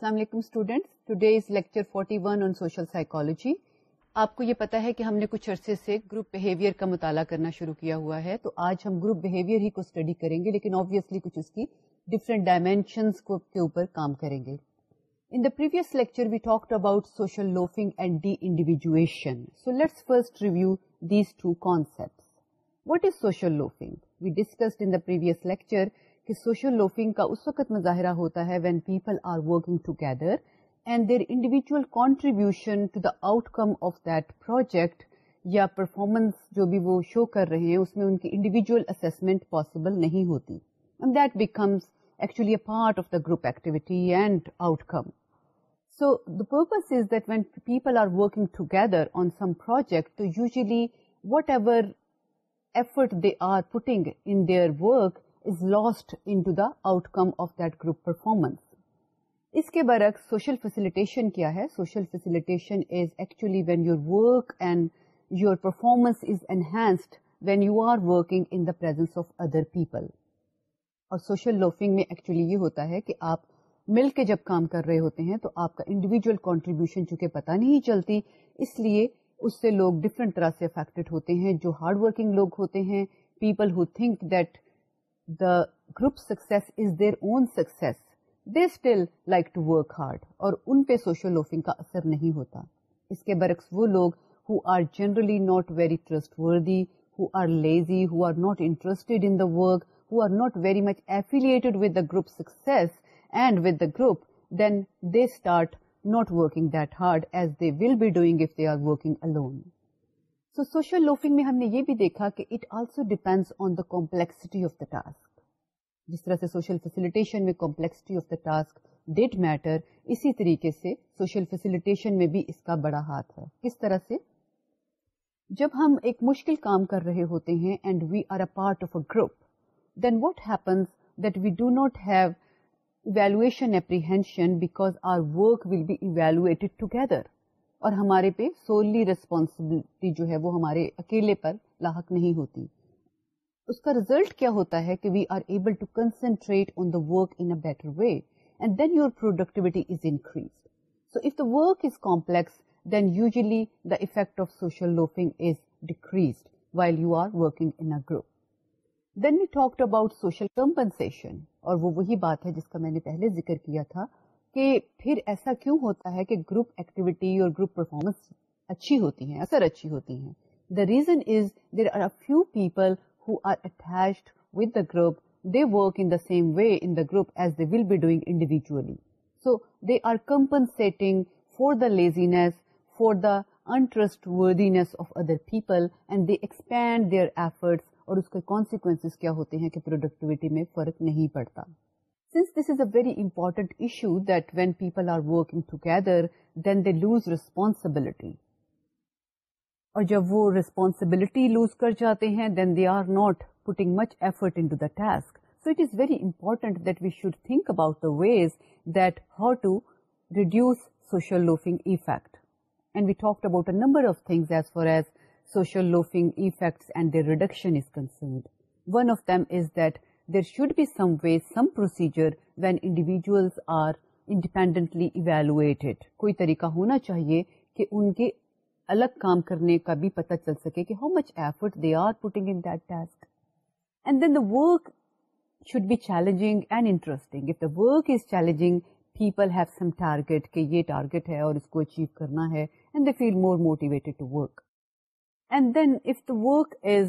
السلام علیکم students today is lecture 41 on social psychology آپ کو یہ پتا ہے کہ ہم نے کچھ عرصے سے گروپ بہیویئر کا مطالعہ کرنا شروع کیا ہوا ہے تو آج ہم گروپ بہیویئر ہی کو اسٹڈی کریں گے لیکن آبویسلی کچھ اس کی ڈفرینٹ ڈائمینشنس کو کے اوپر کام کریں گے in the previous lecture we talked about social loafing and deindividuation so let's first review these two concept what is social loafing we discussed in the previous lecture کہ social loafing کا اس وقت مظاہرہ ہوتا ہے when people are working together and their individual contribution to the outcome of that project یا performance جو بھی وہ شو کر رہے ہیں اس میں ان کی انڈیویجل اسسمنٹ پاسبل نہیں ہوتی and that becomes actually a part of the group activity and outcome so the purpose is that when people are working together on some project تو usually whatever effort they are putting in their work outcome of that group performance اس کے برعکس social facilitation کیا ہے social when when work and your performance is enhanced when you are working in the presence of other people اور social loafing میں actually یہ ہوتا ہے کہ آپ مل کے جب کام کر رہے ہوتے ہیں تو آپ کا انڈیویجل کانٹریبیوشن چونکہ پتہ نہیں چلتی اس لیے اس سے لوگ ڈفرینٹ طرح سے افیکٹڈ ہوتے ہیں جو ہارڈ ورکنگ لوگ ہوتے ہیں people who think that group success is their own success they still like to work hard اور ان پہ سوشل لوفنگ کا اثر نہیں ہوتا اس کے برعکس وہ لوگ who are generally not very trustworthy or lazy or not interest in the work who are not very much affiliated with the group success and with a group then they start not working that hard as they will be doing if they are working alone so social loafing میں ہم نے یہ بھی دیکھا کہ it also depends on the complexity of the task جس طرح سے سوشل فیسلٹیشن میں complexity of the task that matter اسی طریقے سے سوشل میں بھی اس کا بڑا ہاتھ ہے کس طرح سے جب ہم ایک مشکل کام کر رہے ہوتے ہیں and we are a part of a group then what happens that we do not have evaluation apprehension because our work will be evaluated together اور ہمارے پہ سولی ریسپانسبلٹی جو ہے وہ ہمارے اکیلے پر لاحق نہیں ہوتی اس کا ریزلٹ کیا ہوتا ہے کہ we are able to concentrate on the work in better way and then your productivity is increase so if the work is complex then usually the effect of social loafing is decrease while you are working in group then we talk about social compensation اور وہ وہی بات ہے جس کا میں نے پہلے ذکر کیا تھا کہ پھر ایسا کیوں ہوتا ہے کہ گروپ ایکٹیویٹی اور گروپ پرفارمنس اچھی ہوتی ہیں اثر اچھی ہوتی ہیں the reason is there are are a few people who attached with the group they work in the same way in the group as they will be doing individually so they are compensating for the laziness for the interest of other people and they expand their efforts اور اس کے consequence کیا ہوتے ہیں کہ productivity میں فرق نہیں پڑتا since this is a very important issue that when people are working together then they lose responsibility اور جب وہ ریسپونسبلٹی لوز کر جاتے ہیں then they are not putting much effort the task so it is very important that we should think about the way that how to reduce social loafing effect and we talk about number of things as far as social loafing effects and the reduction is concerned one of them is that there should be some way when individual evaluate کوئی طریقہ ہونا چاہیے کہ ان کے الگ کام کرنے کا بھی پتا چل سکے کہ how much are putting and interesting the work is challenging people have some target کہ یہ ٹارگیٹ ہے اور اس کو اچیو کرنا ہے feel more motivate and then if the work is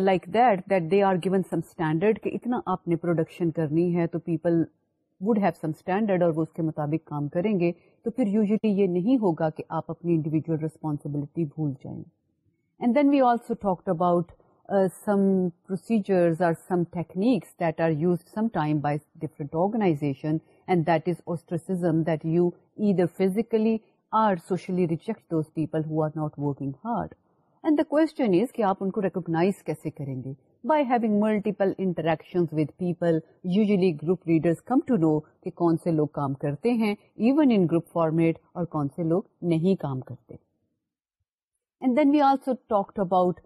like that that they are given some standard کہ اتنا آپ نے پروڈکشن کرنی ہے تو people would have some standard اور وہ اس کے مطابق کام کریں گے تو پھر یوزلی یہ نہیں ہوگا کہ آپ اپنی انڈیویجل ریسپانسبلٹی بھول جائیں and then we also talk about some procedures or some techniques that are use some time by different organization and that is ostracism that you either physically physically or socially reject those people who are not working hard and the question is کہ آپ ان کو recognise کیسے کریں گے by having multiple interaction with people usually group come to know کہ کون سے لوگ کام کرتے ہیں ایون ان گروپ فارمیٹ اور کون سے لوگ نہیں کام کرتے and then we also talk about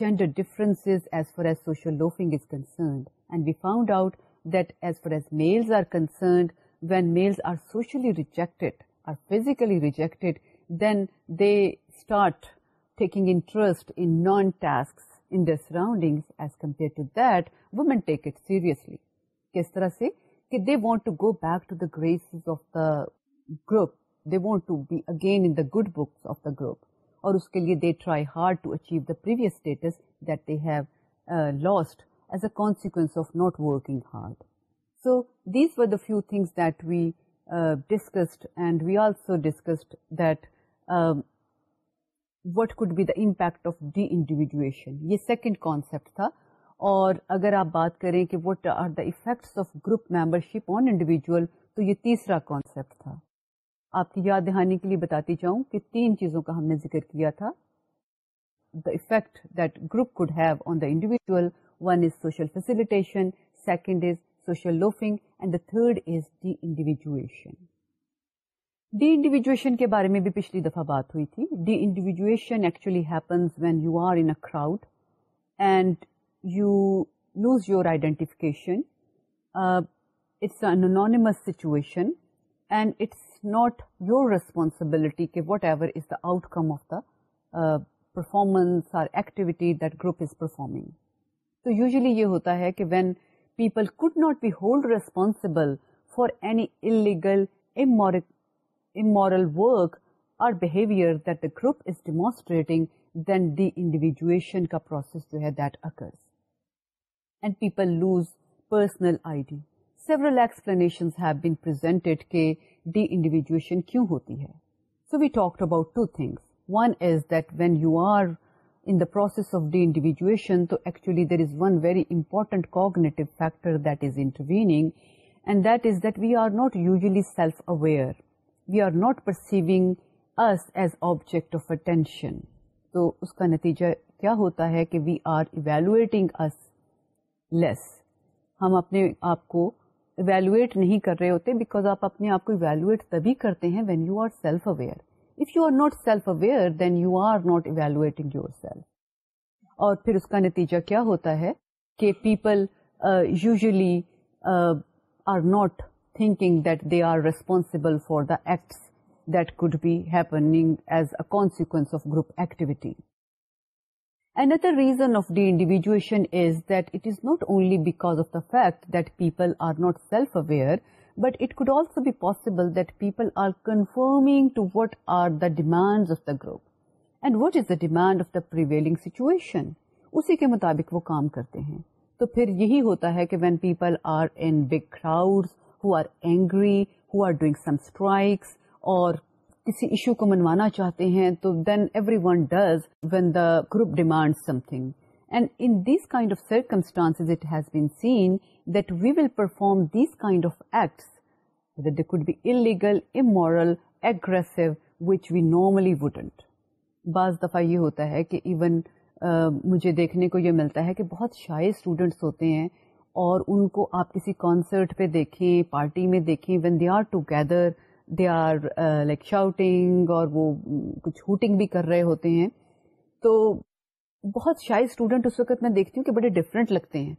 gender difference as far as social loafing is concerned and we found out that as far as males are concerned when males are socially rejected or physically rejected then they start taking interest non tasker to that women seriously کس طرح سے they want to go back to the grace group they want be again in good book of the group اور اس کے لیے they try hard to achieve the پرسٹسڈ not working hard so these were the few things that we discussed and we also discussed that what could be the impact of deindividuation یہ second concept تھا اور اگر آپ بات کریں کہ what are the effect of group membership on individual تو یہ تیسرا کانسیپٹ تھا آپ کی یاد دہانی کے لیے بتاتی جاؤں کہ تین چیزوں کا ہم نے ذکر کیا تھا the effect that group could have on the individual one is social facilitation second is social loafing and the third is deindividuation deindividuation کے بارے میں بھی پچھلی دفعہ بات ہوئی تھی deindividuation actually happens when you are in crowd and you lose your identification it's situation and it's not your responsibility کہ whatever is the outcome of the performance or activity that group is performing تو usually یہ ہوتا ہے کہ when people could not be hold responsible for any illegal مورک or behaviour group is demonstrating then the individuation کا process جو ہے so we talk about two thing one is that when you are Das of deindividuation تو actually there is one very important cognitive factoring and that is that we are not use aware we are not perceiving us as object of attention تو اس کا نتیجہ کیا ہوتا ہے کہ we are evaluating لیس ہم اپنے آپ کو ایویلویٹ نہیں کر رہے ہوتے بیکاز آپ اپنے آپ کو ایویلویٹ تبھی کرتے ہیں when you are self aware if you are not self aware then you are not evaluating yourself اور پھر اس کا نتیجہ کیا ہوتا ہے کہ people usually are not thinking that they are responsible for that's that could be happening as a consequence of group activity and the reason of deindividuation fact the people are not self aware but it could also be possible that people are conforming what are the demand of the group and what is the demand of the situation اسی کے مطابق وہ کام کرتے ہیں تو پھر یہی ہوتا ہے کہ when people are in big crowd who are angry who are doing some strikes اور کسی ایشو کو منوانا چاہتے ہیں تو then everyone does when the group demand something and in these kind of circumstance it has been seen that we will perform these kind of acts could be illegal immoral aggressive which we normally wouldn't بعض دفعہ یہ ہوتا ہے کہ even مجھے دیکھنے کو یہ ملتا ہے کہ بہت شائع اسٹوڈینٹس ہوتے ہیں اور ان کو آپ کسی کانسرٹ پہ دیکھیں پارٹی میں دیکھیں when they are together they are like shouting اور وہ کچھ ہوٹنگ بھی کر رہے ہوتے ہیں تو بہت شاید اسٹوڈنٹ اس وقت میں دیکھتی ہوں کہ بڑے ڈفرینٹ لگتے ہیں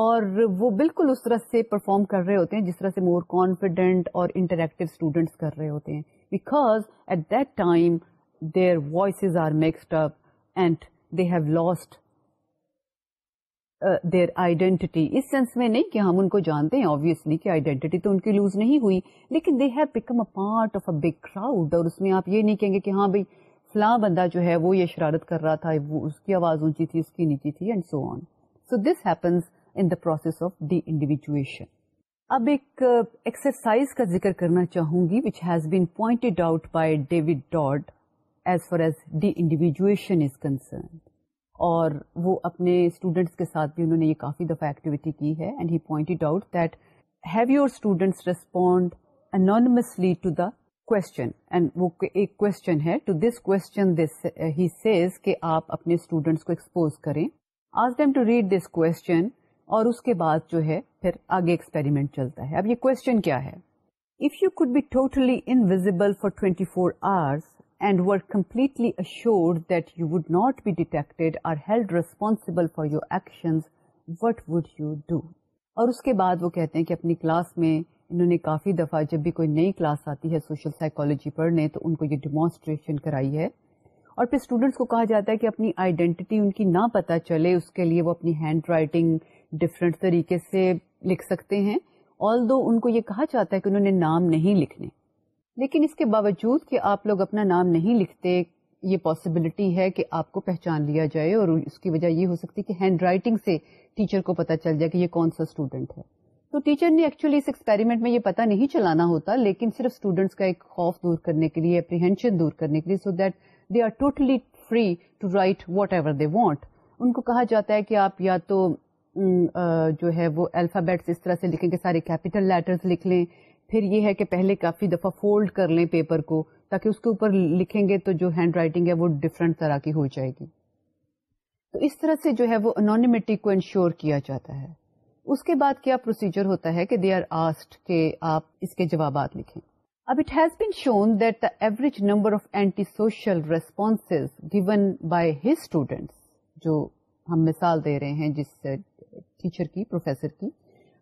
اور وہ بالکل اس طرح سے پرفارم کر رہے ہوتے ہیں جس طرح سے مور کانفیڈنٹ اور انٹریکٹیو اسٹوڈنٹس اسٹوڈینٹس کر رہے ہوتے ہیں because at that time their voices are mixed up and they have lost their uh, identity اس سینس میں نہیں کہ ہم ان کو جانتے ہیں کہ آئیڈینٹی تو ان کی لوز نہیں ہوئی لیکن they have become a a part of big crowd اور اس میں آپ یہ نہیں کہیں گے کہ ہاں بھائی فلاں بندہ جو ہے وہ یہ شرارت کر رہا تھا وہ اس کی آواز اونچی تھی اس کی نیچی تھی and so on so this happens in the process of individuation اب ایکسرسائز uh, کا ذکر کرنا چاہوں گی which has been pointed out by David Dodd as far as the individuation is concerned اور وہ اپنے اسٹوڈینٹس کے ساتھ بھی انہوں نے یہ کافی دفعہ ایکٹیویٹی کی ہے and he out that have your students respond anonymously to the question and وہ ایک کوشچن ہے to this this he says کہ آپ اپنے اسٹوڈینٹس کو ایکسپوز کریں ask them to read this question اور اس کے بعد جو ہے پھر آگے ایکسپیریمنٹ چلتا ہے اب یہ کوشچن کیا ہے If you could be totally invisible for twenty four and work completely assure that you would not be detected or held responsible for your action what would you do اور اس کے بعد وہ کہتے ہیں کہ اپنی کلاس میں انہوں نے کافی دفعہ جب بھی کوئی نئی کلاس آتی ہے سوشل سائیکالوجی پڑھنے تو ان کو یہ ڈیمانسٹریشن کرائی ہے اور پھر اسٹوڈینٹس کو کہا جاتا ہے کہ اپنی آئیڈینٹی ان کی نہ پتہ چلے اس کے لیے وہ اپنی ہینڈ رائٹنگ ڈفرینٹ طریقے سے لکھ سکتے ہیں آل دو ان کو یہ کہا جاتا ہے کہ انہوں نے نام نہیں لکھنے لیکن اس کے باوجود کہ آپ لوگ اپنا نام نہیں لکھتے یہ پاسبلٹی ہے کہ آپ کو پہچان لیا جائے اور اس کی وجہ یہ ہو سکتی کہ ہینڈ رائٹنگ سے ٹیچر کو پتا چل جائے کہ یہ کون سا اسٹوڈینٹ ہے تو ٹیچر نے ایکچولی اس ایکسپیریمنٹ میں یہ پتا نہیں چلانا ہوتا لیکن صرف اسٹوڈینٹس کا ایک خوف دور کرنے کے لیے اپریہینشن دور کرنے کے لیے so that they are totally free to write whatever they want ان کو کہا جاتا ہے کہ آپ یا تو جو ہے وہ الفابیٹس اس طرح سے لکھیں کہ سارے کیپیٹل لیٹرز لکھ لیں پھر یہ ہے کہ پہلے کافی دفعہ فولڈ کر لیں پیپر کو تاکہ اس کے اوپر لکھیں گے تو جو ہینڈ رائٹنگ ہے وہ ڈفرینٹ طرح کی ہو جائے گی تو اس طرح سے جو ہے وہ انانیمیٹی کو انشور کیا جاتا ہے اس کے بعد کیا پروسیجر ہوتا ہے کہ دے آر آسٹ کہ آپ اس کے جوابات لکھیں اب it has been shown that the average number of anti social response given by his students جو ہم مثال دے رہے ہیں جس ٹیچر کی پروفیسر کی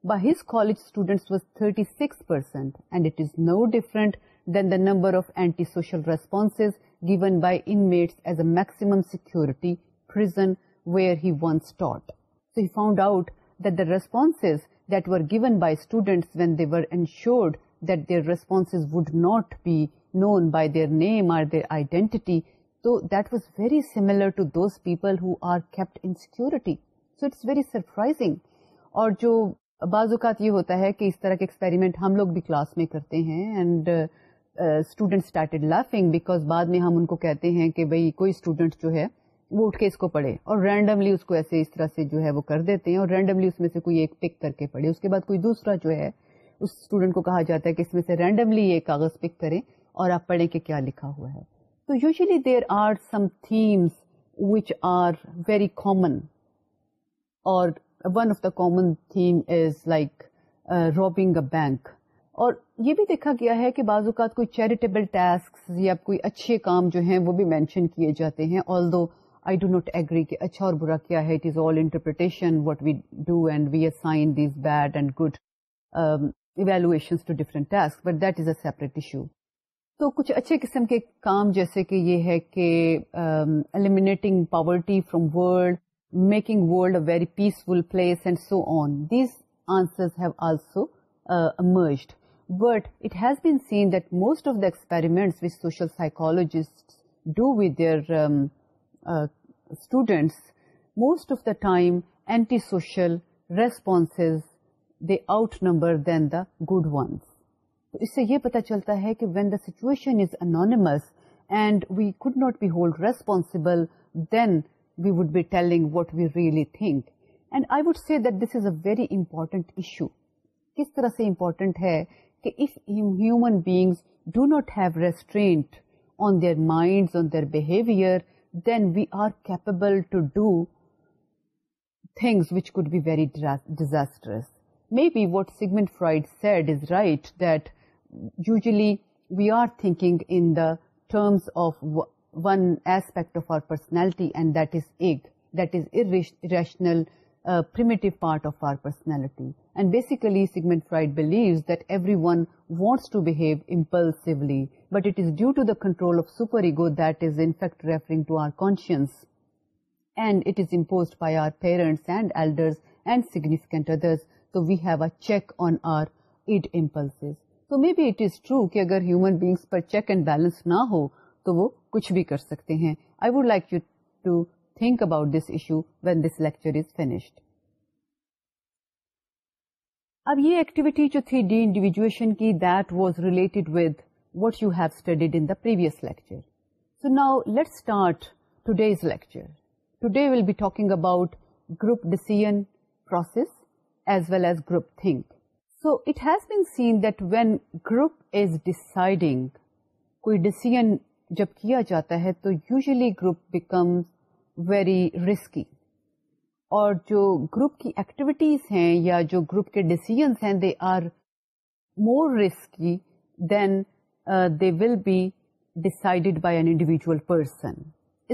by his college students was 36%, and it is no different than the number of antisocial responses given by inmates as a maximum security prison where he once taught. So he found out that the responses that were given by students when they were ensured that their responses would not be known by their name or their identity, so that was very similar to those people who are kept in security. So it's very surprising. और जो بعض اوقات یہ ہوتا ہے کہ اس طرح کے ایکسپیریمنٹ ہم لوگ بھی کلاس میں کرتے ہیں اینڈ اسٹوڈینٹ لافنگ بیکاز بعد میں ہم ان کو کہتے ہیں کہ کوئی جو ہے وہ اٹھ کے اس کو پڑھے اور رینڈملی اس اس کو ایسے طرح سے جو ہے وہ کر دیتے ہیں اور رینڈملی اس میں سے کوئی ایک پک کر کے پڑھے اس کے بعد کوئی دوسرا جو ہے اس اسٹوڈینٹ کو کہا جاتا ہے کہ اس میں سے رینڈملی یہ کاغذ پک کریں اور آپ پڑھیں کہ کیا لکھا ہوا ہے تو usually there are some themes which are very common اور one of the common theme is like robbing a bank اور یہ بھی دیکھا گیا ہے کہ بعض اوقات کوئی چیریٹیبل ٹاسک یا کوئی اچھے کام جو ہیں وہ بھی مینشن کیے جاتے ہیں although I do not agree کہ اچھا اور برا کیا ہے it is all interpretation what we do and we assign these bad and good evaluation to task but that is a separate issue تو کچھ اچھے قسم کے کام جیسے کہ یہ ہے کہ eliminating poverty from world making world a very peaceful place and so on these answer but it has most of the experiment with social psychologist do with their students most of the time anti social response they outnumber then the good ones تو اس سے یہ پتا چلتا ہے کہ when the situation is anonymous and we could not be hold responsible then we would be telling what we really think and I would see that this is a very important issue کس طرح سے important ہے کہ if human beings do not have restrained on their mind on their behaviour then we are capable to do things which could be very disastrous maybe what Sigmund Freud said is right that usually we are thinking in the terms of one aspect of our personality and that is ایک that is rational part our personality and basically Sigmund everyone wants but it due to the other ego that is in referring to our conscience and it was by our parents and elders and significant other we have a check on our اٹلس maybe it is true کہ اگر human beings پر check and balance نہ ہو تو وہ کچھ بھی کر سکتے ہیں I would like you to think about this issue when this lecture is finished اب یہ ایکٹیویٹی جو تھی ڈی انڈیویجویشن کی that was related with the previous lecture today will be talking about group decision process as well as group think so it has been seen that when group is deciding کوئی decision جب کیا جاتا ہے تو usually group become very risky اور جو group کی activities ہیں یا جو گروپ کے ڈیسیزنس ہیں they are more risky than they will be decided by an individual person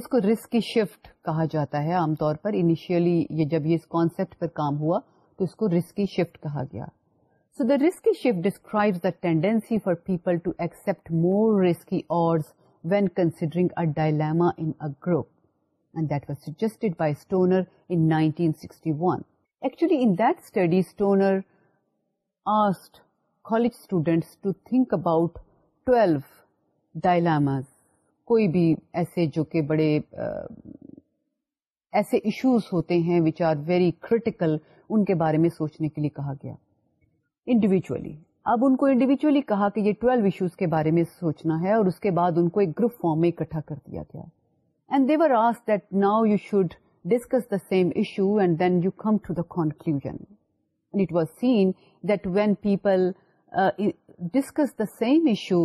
اس کو رسکی شفٹ کہا جاتا ہے عام طور پر انیشیلی یہ جب یہ اس کانسیپٹ پر کام ہوا تو اس کو رسکی شفٹ کہا گیا so the risky shift describe the tendency for people to accept more risky آرز when considering a dilemma in a group. And that was suggested by Stoner in 1961. Actually, in that study, Stoner asked college students to think about 12 dilemmas. کوئی بھی ایسے جو کہ بڑے uh, ایسے issues ہوتے ہیں وچ آر ویری کریٹیکل ان کے بارے میں سوچنے کے لیے کہا گیا انڈیویجلی اب ان کو انڈیویجلی کہا کہ یہ ٹویلو ایشوز کے بارے میں سوچنا ہے اور اس کے بعد ان کو ایک گروپ فارم میں اکٹھا کر دیا گیا اینڈ دیور آس that now you should discuss the same issue and then you come to the conclusion it was seen that when people discuss the same issue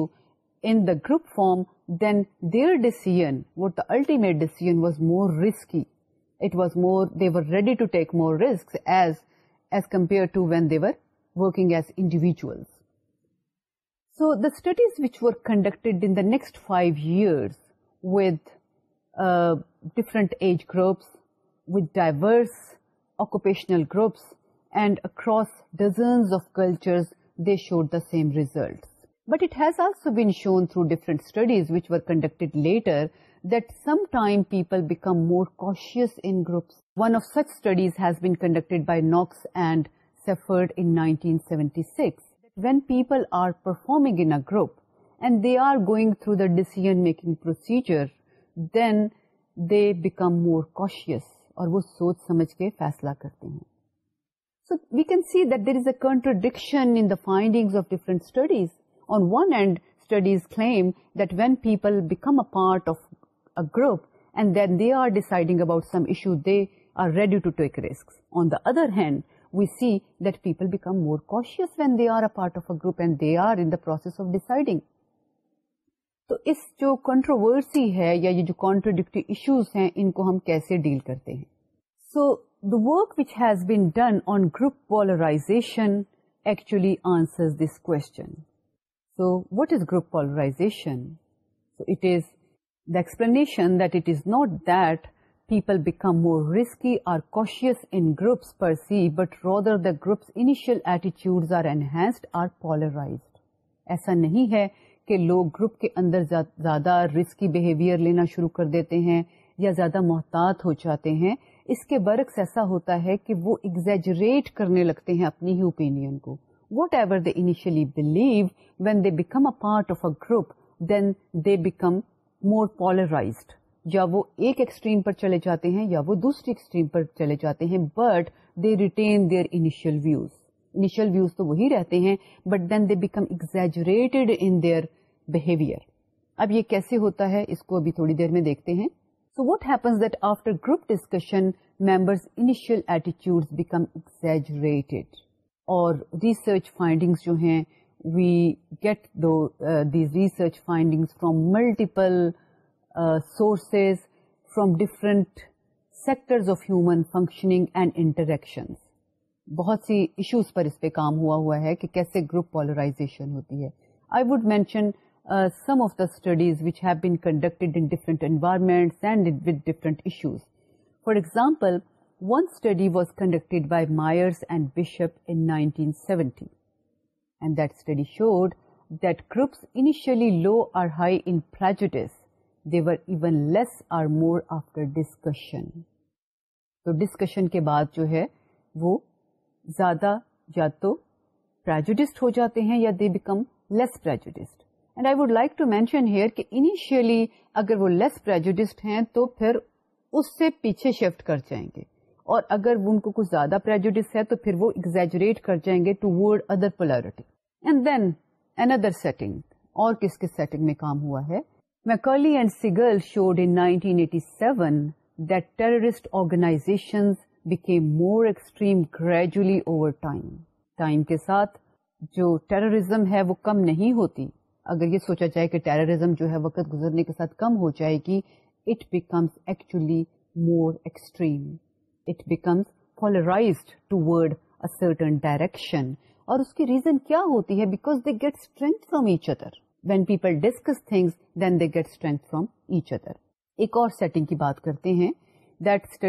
in the group form then their decision what the ultimate decision was more risky it was more they were ready to take more risk as as compare to when they were working as individuals. So the studies which were conducted in the next 5 years with uh, different age groups, with diverse occupational groups, and across dozens of cultures, they showed the same results. But it has also been shown through different studies which were conducted later that sometimes people become more cautious in groups. One of such studies has been conducted by Knox and Safford in نائن seventy six when people are performing in a group and they are going through the decision making procedure then they become more کام کے فیصلہ کرتے ہیں so we can see there is a contradiction finding of different studies on one and studies claim then people become part of a group and then they are deciding about some issue they are ready to take risk on the other hand we see that people become more conscious when they are a part of a group and they are in the process of deciding تو اس جو controversy ہے یا یہ جو contradictory issues ہیں ان کو ہم کیسے ڈیل کرتے ہیں so the work which has been done on group polarization actually answer this question so what is group polarization so it is the explanation that it is not that people become more risky or cautious in groups per se, but rather the group's initial attitudes are enhanced or polarized. ایسا نہیں ہے کہ لوگ group کے اندر زیادہ risky behaviour لینا شروع کر دیتے ہیں یا زیادہ محتاط ہو جاتے ہیں اس کے برعکس ایسا ہوتا ہے کہ وہ ایگزیجریٹ کرنے لگتے ہیں اپنی ہی اوپین کو whatever they initially believe when they become a part of a group then they become more polarized یا وہ ایک ایکسٹریم پر چلے جاتے ہیں یا وہ دوسری ایکسٹریم پر چلے جاتے ہیں but they retain their initial views views initial تو وہی رہتے ہیں but then they become exaggerated in their behaviour اب یہ کیسے ہوتا ہے اس کو ابھی تھوڑی دیر میں دیکھتے ہیں so what happens that after group discussion members ایٹیچیوڈ بیکم ایگزیجریٹڈ اور ریسرچ فائنڈنگس جو ہیں we get these research findings from multiple sources from different sector of human functioning and interaction بہت سی ایشوز پر اس پہ کام ہوا ہوا ہے کہ کیسے گروپ پالرائزیشن ہوتی ہے I would mention some of the studies which have been conducted in different environment and different issues for example one study was conducted by Myers and Bishop in nineteen seventy and that study showed that groups initially low or high انج more after discussion تو discussion کے بعد جو ہے وہ زیادہ یا توجوڈسٹ ہو جاتے ہیں یا دے بیکم لیس پرائک ٹو مینشن ہیئر اگر وہ لیس ہیں تو پھر اس سے پیچھے شفٹ کر جائیں گے اور اگر ان کو کچھ زیادہ پریجوڈس ہے تو پھر وہ ایگزیجریٹ کر جائیں گے ٹو ورڈ ادر پلٹی اینڈ دین اندر سیٹنگ اور کس کس سیٹنگ میں کام ہوا ہے میکرلی اینڈ سیگل شوڈینسٹنس جو ٹیررزم ہے وہ کم نہیں ہوتی اگر یہ سوچا جائے کہ ٹیرریزم جو ہے وقت گزرنے کے ساتھ کم ہو جائے گی it becomes actually more extreme it becomes polarize toward ارٹن direction اور اس کی ریزن کیا ہوتی ہے because they get strength from each other when people discuss things then they get strength from each other ایک اور سیٹنگ کی بات کرتے ہیں this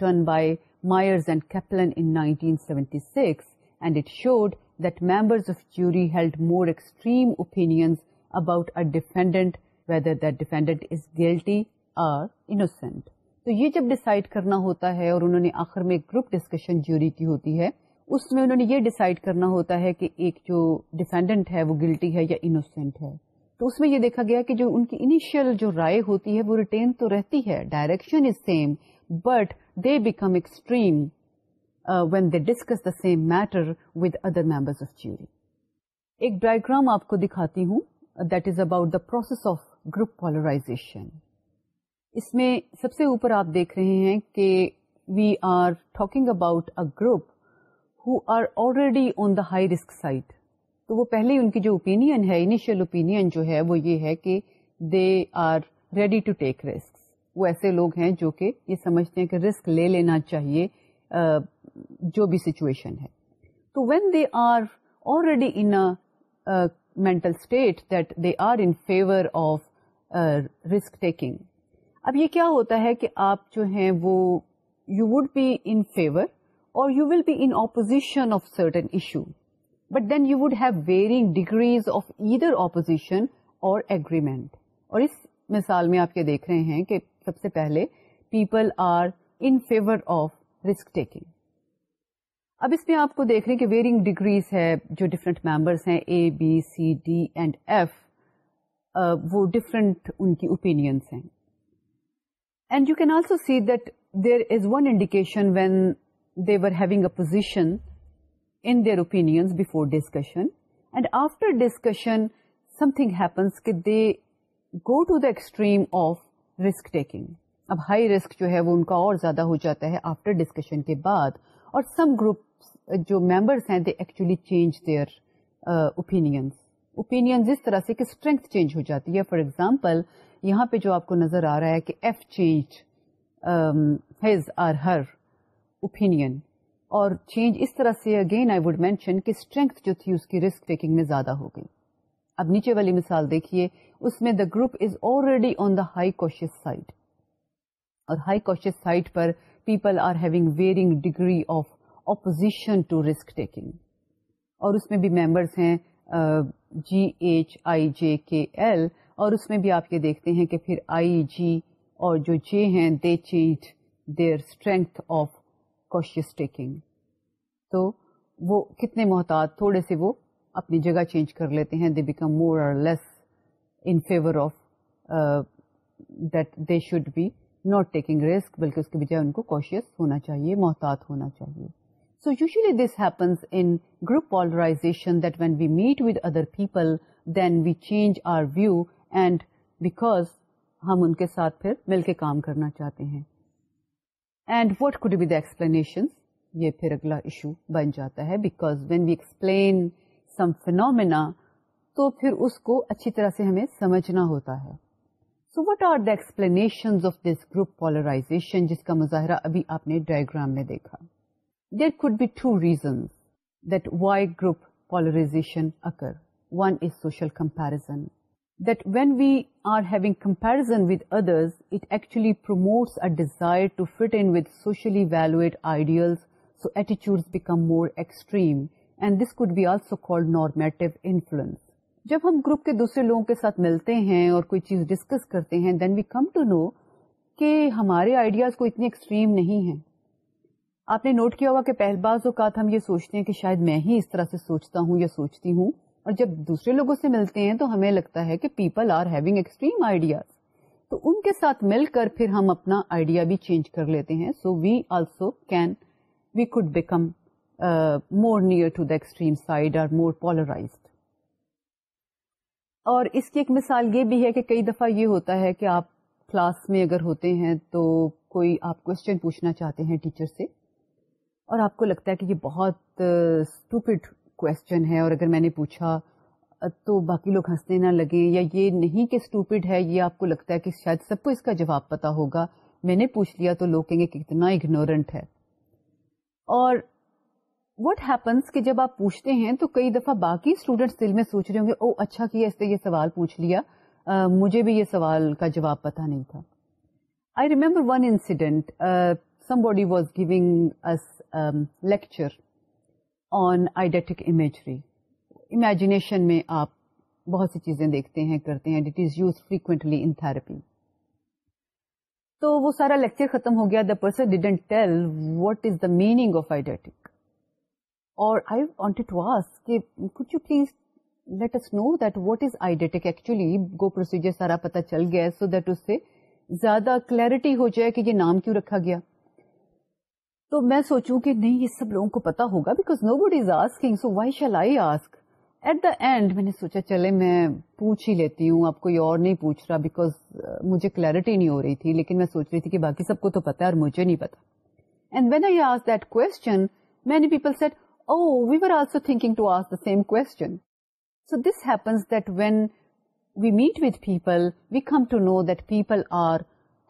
done by Myers and کیپلنٹینٹی six and it showed that members of jury held more extreme opinion about a defendant whether that defendant is guilty or innocent تو یہ جب decide کرنا ہوتا ہے اور انہوں نے آخر میں گروپ ڈسکشن جیوری کی ہوتی ہے اس میں انہوں نے یہ ڈیسائیڈ کرنا ہوتا ہے کہ ایک جو ڈیفینڈنٹ ہے وہ گلٹی ہے یا انوسینٹ ہے تو اس میں یہ دیکھا گیا کہ جو ان کی انیشیل جو رائے ہوتی ہے وہ ریٹین تو رہتی ہے direction is same but they become extreme when they discuss the same matter with other members of jury ایک ڈائگرام آپ کو دکھاتی ہوں that is about the process of group polarization اس میں سب سے اوپر آپ دیکھ رہے ہیں کہ we are talking about a group تو وہ پہلے ان کی جو اوپینئن ہے انیشیل اوپینئن جو ہے وہ یہ ہے کہ they are ready to take risk وہ ایسے لوگ ہیں جو کہ یہ سمجھتے ہیں کہ رسک لے لینا چاہیے uh, جو بھی سچویشن ہے تو when they are already in mental state that they are in favour of risk taking اب یہ کیا ہوتا ہے کہ آپ جو ہیں وہ you would be in favour you will be in opposition of certain issue but then you would have varying degrees of ادھر اوپوزیشن اور اگریمینٹ اور اس مثال میں آپ یہ دیکھ رہے ہیں کہ سب سے پہلے people are in favour of risk taking اب اس میں آپ کو دیکھ رہے ہیں کہ ویئرنگ ڈگریز ہے جو ڈفرینٹ ممبرس ہیں A B C D and F وہ ڈفرینٹ ان کی اوپین ہیں and you can also see that there is one indication when they were ہی ا پوزیشنئر اوپین ڈسکشن اینڈ آفٹر ڈسکشنگنس کہ they go to the extreme of risk taking اب high risk جو ہے وہ ان کا اور زیادہ ہو جاتا ہے آفٹر ڈسکشن کے بعد اور سم گروپ جو ممبرس ہیں they actually change their opinions opinions اس طرح سے کہ اسٹرینتھ چینج ہو جاتی ہے فار ایگزامپل یہاں پہ جو آپ کو نظر آ رہا ہے کہ F change has are her opinion اور چینج اس طرح سے اگین آئی وڈ مینشن کہ اسٹرینگ جو تھی اس کی رسک ٹیکنگ میں زیادہ ہو گئی اب نیچے والی مثال دیکھیے اس میں the group is already on the high cautious side اور ہائی کوشیس سائڈ پر people are having varying degree of opposition to risk taking اور اس میں بھی ممبرس ہیں G H I J K L اور اس میں بھی آپ یہ دیکھتے ہیں کہ پھر آئی جی اور جو جے ہیں they change their strength of cautious taking تو وہ کتنے محتاط تھوڑے سے وہ اپنی جگہ چینج کر لیتے ہیں دے بیکم مور اور less in favour of that they should be not taking risk بلکہ اس کے بجائے ان کو کوشیس ہونا چاہیے محتاط ہونا چاہیے so usually this happens in group polarisation that when we meet with other people then we change our view and because ہم ان کے ساتھ پھر مل کے کام کرنا چاہتے ہیں and what could be the explanation یہ پھر اگلا ایشو بن جاتا ہے because when we explain some phenomena تو پھر اس کو اچھی طرح سے ہمیں سمجھنا ہوتا ہے so what are the explanation of this group polarisation جس کا مظاہرہ ابھی آپ نے ڈائگرام میں دیکھا there could be two reasons that why group polarisation occur one is social comparison desire to fit with socially valued ideals so attitudes become more extreme and this could be also called normative influence جب ہم group کے دوسرے لوگوں کے ساتھ ملتے ہیں اور کوئی چیز ڈسکس کرتے ہیں then we come to know کہ ہمارے آئیڈیاز کو اتنی ایکسٹریم نہیں ہیں آپ نے نوٹ کیا ہوا کہ پہل بعض اوقات ہم یہ سوچتے ہیں کہ شاید میں ہی اس طرح سے سوچتا ہوں یا سوچتی ہوں اور جب دوسرے لوگوں سے ملتے ہیں تو ہمیں لگتا ہے کہ people are having extreme ideas تو ان کے ساتھ مل کر پھر ہم اپنا آئیڈیا بھی چینج کر لیتے ہیں so we also can we could become more near to the extreme side or more polarise اور اس کی ایک مثال یہ بھی ہے کہ کئی دفعہ یہ ہوتا ہے کہ آپ کلاس میں اگر ہوتے ہیں تو کوئی آپ کوشچن پوچھنا چاہتے ہیں ٹیچر سے اور آپ کو لگتا ہے کہ یہ بہت اسٹوپڈ uh, کوشچن ہے اور اگر میں نے پوچھا تو باقی لوگ ہنسنے نہ لگے یا یہ نہیں کہ اسٹوپڈ ہے یہ آپ کو لگتا ہے کہ شاید سب کو اس کا جواب پتا ہوگا میں نے پوچھ لیا تو لوگ کہیں گے کہ کتنا اگنورنٹ ہے اور واٹ ہیپنس کہ جب آپ پوچھتے ہیں تو کئی دفعہ باقی اسٹوڈینٹس دل میں سوچ رہے ہوں گے او oh، اچھا کیا اس نے یہ سوال پوچھ لیا uh, مجھے بھی یہ سوال کا جواب پتا نہیں تھا I remember one incident somebody was giving lecture on eidetic imagery imagination میں آپ بہت سی چیزیں دیکھتے ہیں کرتے ہیں it is used frequently in therapy تو وہ سارا لیکچر ختم ہو گیا the person didn't tell what is the meaning of eidetic اور آئی وانٹ ٹو آس کہ کچھ you please let us know that what is eidetic actually go procedure سارا پتا چل گیا سو دیٹ اس سے زیادہ کلیئرٹی ہو جائے کہ یہ نام کیوں رکھا گیا تو میں سوچوں کہ نہیں یہ سب لوگوں کو پتا ہوگا because know what is asking so why shall I ask at the end میں نے سوچا چلے میں پوچھ ہی لیتی ہوں آپ کوئی اور نہیں پوچھ رہا بیکاز uh, مجھے کلیریٹی نہیں ہو رہی تھی لیکن میں سوچ رہی تھی کہ باقی سب کو تو پتا اور مجھے نہیں پتا and when I ask that many people said oh we also thinking to ask the same so this happens that when we meet with people we come to know that people are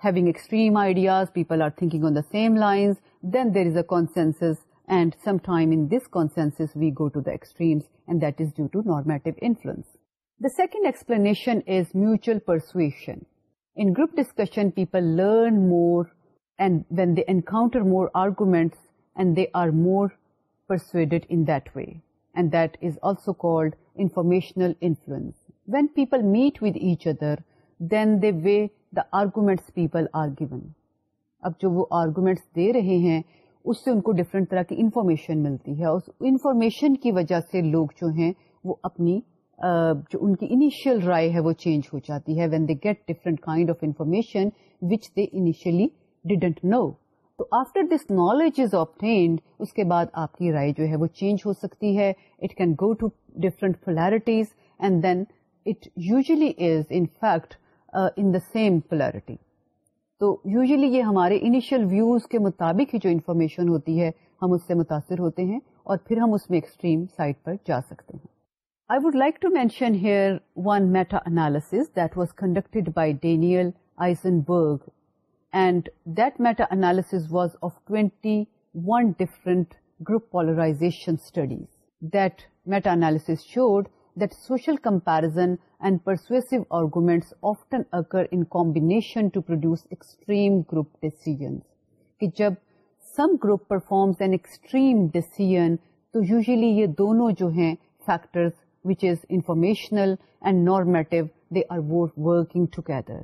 having extreme ideas people are thinking on the same lines then there is a consensus and sometime this consensus we go to the extremes and this ڈیارمیٹوز explanation is mutual persuasion people learn when they encounter more arguments and they are more پرمیشنلس when people meet with each other then the way the argument people are go اب جو وہ arguments دے رہے ہیں اس سے ان کو different طرح کی انفارمیشن ملتی ہے اور انفارمیشن کی وجہ سے لوگ جو ہیں وہ اپنی جو ان کی انیشیل رائے ہے وہ چینج ہو جاتی ہے when they get different kind of information which they initially didn't know تو after this knowledge is obtained اس کے بعد آپ کی رائے جو ہے وہ چینج ہو سکتی ہے it can go to different polarities and then it usually is in fact in the same polarity تو یوزلی یہ ہمارے انیشیل ویوز کے مطابق ہی جو انفارمیشن ہوتی ہے ہم اس سے متاثر ہوتے ہیں اور پھر ہم اس میں ایکسٹریم سائٹ پر جا سکتے ہیں I would like to mention here one meta analysis that was conducted by Daniel Berg and that meta analysis was of twenty one different group polarisation studies that meta analysis showed social comparison and persuasive arguments often occur in combination to produce extreme group decision کہ جب some group performs and extreme decision تو usually یہ دونوں جو ہیں factor which is informational and normative the are working together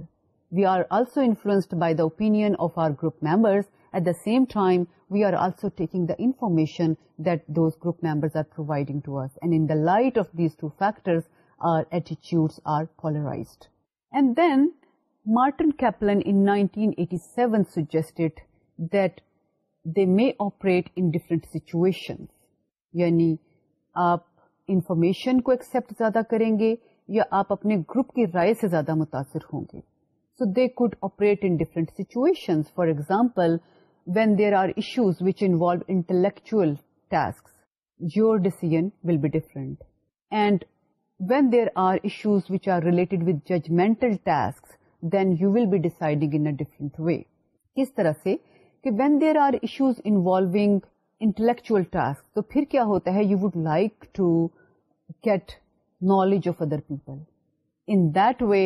we are also influenced by the opinion of our group members at the same time we are also taking the information group ممبرسنگ and then مارٹن کی accept زیادہ کریں گے یا آپ اپنے group کی رائے سے زیادہ متاثر ہوں گے so they could operate in situation for example when there ROs which intellectual disease way اس طرح سے when there are issues involving intellectual task تو پھر کیا ہوتا ہے you would like to get knowledge of other people and they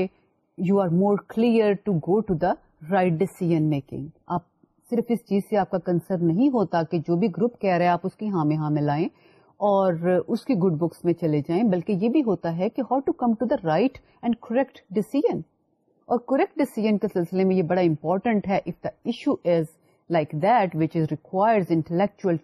you are more clear to go to the right decision making up صرف اس چیز سے آپ کا کنسر نہیں ہوتا کہ جو بھی گروپ کہہ رہے آپ اس کی ہاں میں ہاں میں لائیں اور اس کی گڈ بکس میں چلے جائیں بلکہ یہ بھی ہوتا ہے کہ how to come to the right and correct decision اور کریکٹ ڈیسیجن کے سلسلے میں یہ بڑا امپورٹنٹ ہے if the issue is is like that which requires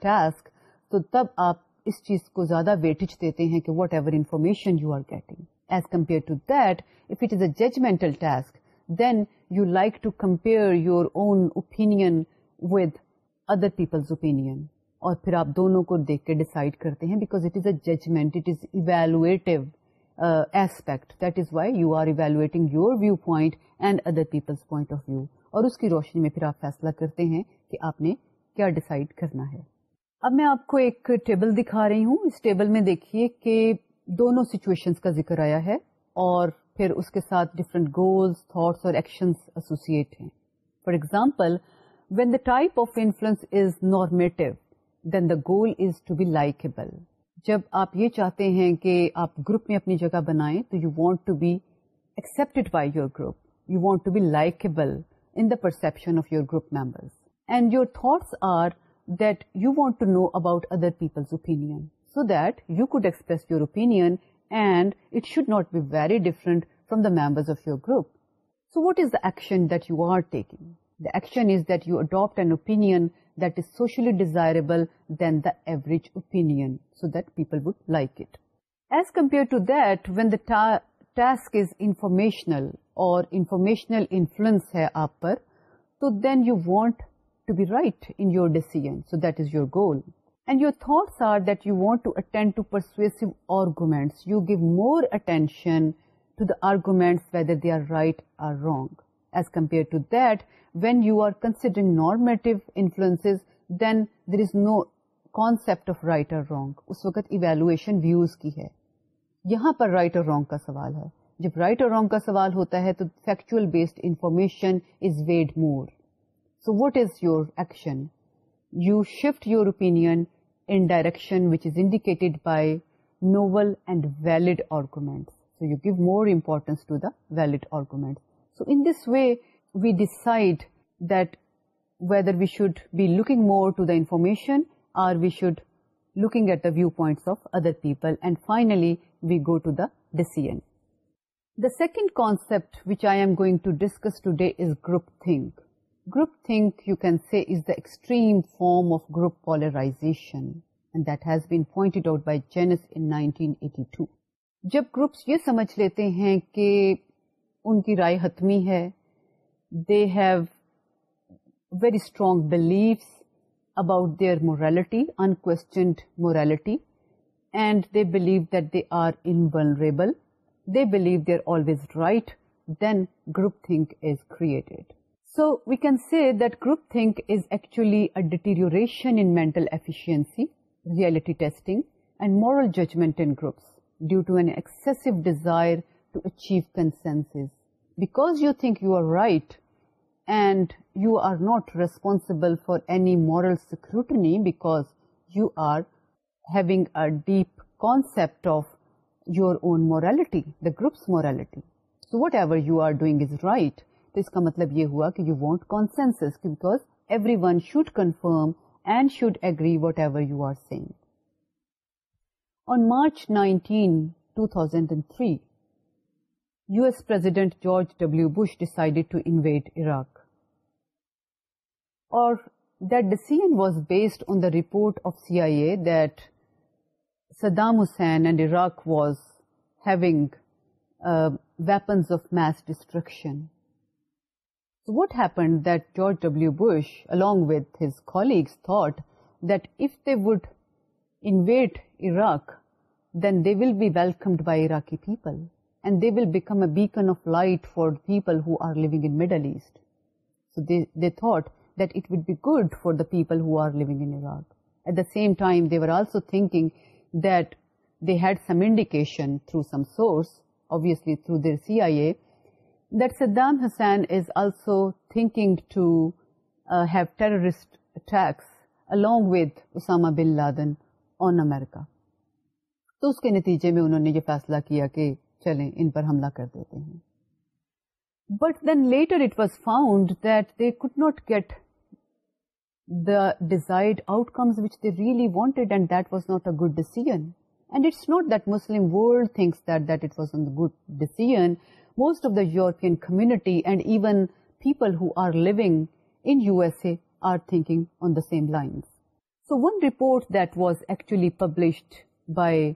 task تو تب آپ اس چیز کو زیادہ ویٹج دیتے ہیں کہ whatever information you are getting as compare to that if it is a judgemental task then you like to compare your own opinion with other people's opinion اور پھر آپ دونوں کو دیکھ کے ڈیسائڈ کرتے ہیں because it it is is is a judgement evaluative aspect that why you are evaluating your view point and other point of view اور اس کی روشنی میں پھر آپ فیصلہ کرتے ہیں کہ آپ نے کیا ڈسائڈ کرنا ہے اب میں آپ کو ایک ٹیبل دکھا رہی ہوں اس ٹیبل میں دیکھیے کہ دونوں سچویشن کا ذکر آیا ہے اور پھر اس کے ساتھ ڈفرنٹ گولس تھاٹس اور ایکشنس ایسوسیٹ ہیں for example when the type of influence is normative then the goal is to be likable جب آپ یہ چاہتے ہیں کہ آپ گروپ میں اپنی جگہ بنائیں تو you want to be accepted by your group you want to be likeable in the perception of your group members and your thoughts are that you want to know about other people's opinion so that you could express your opinion and it should not be very different from the members of your group so what is the action that you are taking the action is that you adapt an opinion that is socially desirable than the average opinion so the people would like it as compare to then the task is informational اور informational influence ہے آپ پر تو then you want to be right in your decision so that is your goal and your thoughts are that you want to attempt to persuasive arguments you give more attention arguments whether they are right or wrong wrong اس وقت evolution views کی ہے یہاں پر right اور wrong کا سوال ہے جب رائٹ اور رونگ کا سوال ہوتا ہے تو factual based information is weighed more so what is your action you shift your open in direction which is indicated by novel and valid arguments so you give more importance to the valid arguments so in this way we decide that whether we should be looking more to the informationally we go to the decision the second concept which I going to discuss today is group think group think you can see is the extreme form of group Pal point out by جینسین groups یہ سمجھ لیتے ہیں کہ ان کی رائے حتمی ہے they have very strong beliefs about their morality unquestioned morality and they believe that they are invulnerable they believe they are always right then group think is created so we can see that group think is actually deterioration in mental efficiency reality testing and moral judgement in groups due to an excessive desire achieve consensus because you think you are right and you are not responsible for any moral scrutiny because you are having a deep concept of your own morality the group's morality so whatever you are doing is right تو اس کا مطلب یہ ہوا کہ you want consensus because everyone should conform and should agree whatever you are say on March nineteen two thousand and three US President George W. Bush decided to invade Iraq. Or that decision was based on the report of CIA that Saddam Hussein and Iraq was having uh, weapons of mass destruction. So what happened that George W. Bush, along with his colleagues, thought that if they would invade Iraq, then they will be welcomed by Iraqi people. Will become a bet for the people asset فارکوکیشن Hussain is also think to have trust attacks with Usama بن لادنکا تو اس کے نتیجے میں انہوں نے یہ فیصلہ کیا کہ چلیں ان پر حملہ کر دیتے ہیں but then later it was found that they could not get the desired outcomes which they really wanted and that was not a good decision and it's not that دسلوم world thinks good decision most of the European community and even people who are لوگ in U S A are thinking on the same line so one report that was actually published by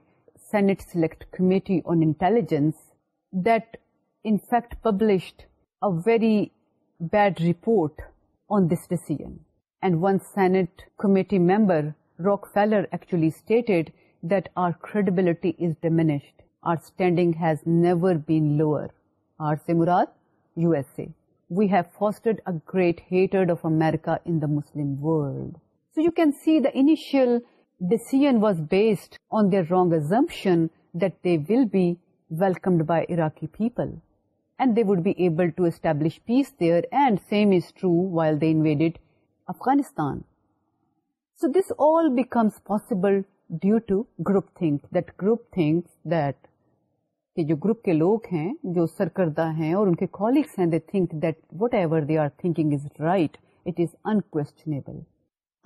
Senate Select Committee on Intelligence that in fact published a very bad report on this decision. And one Senate committee member, Rockefeller, actually stated that our credibility is diminished. Our standing has never been lower. R.C. Murad, USA. We have fostered a great hatred of America in the Muslim world. So you can see the initial decision will based on their wrong people that they will be able by establish people and and would be true peace they same is true while Afghanistan so this all becomes possible due to group think that کہ جو group کے لوگ ہیں جو سرکردہ ہیں اور ان کے کالیگس ہیں they think that whatever they are thinking is right it is unquestionable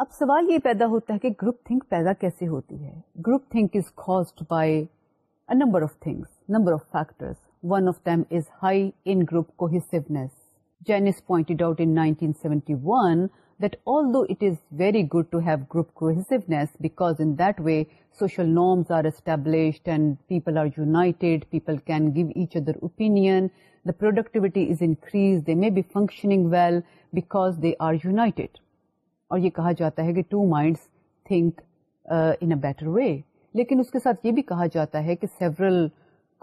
اب سوال یہ پیدا ہوتا ہے کہ گروپ تھنک پیدا کیسے ہوتی ہے group think is caused number of things number of factors Jain is high in group 1971 that although it is very good to have group cohesiveness because in that way social norms are established and people are united, people can give each other opinion, the productivity is increased, they may be functioning well because they are united. اور یہ کہا جاتا ہے کہ two minds think in a better way لیکن اس کے ساتھ یہ بھی کہا جاتا ہے کہ سیورل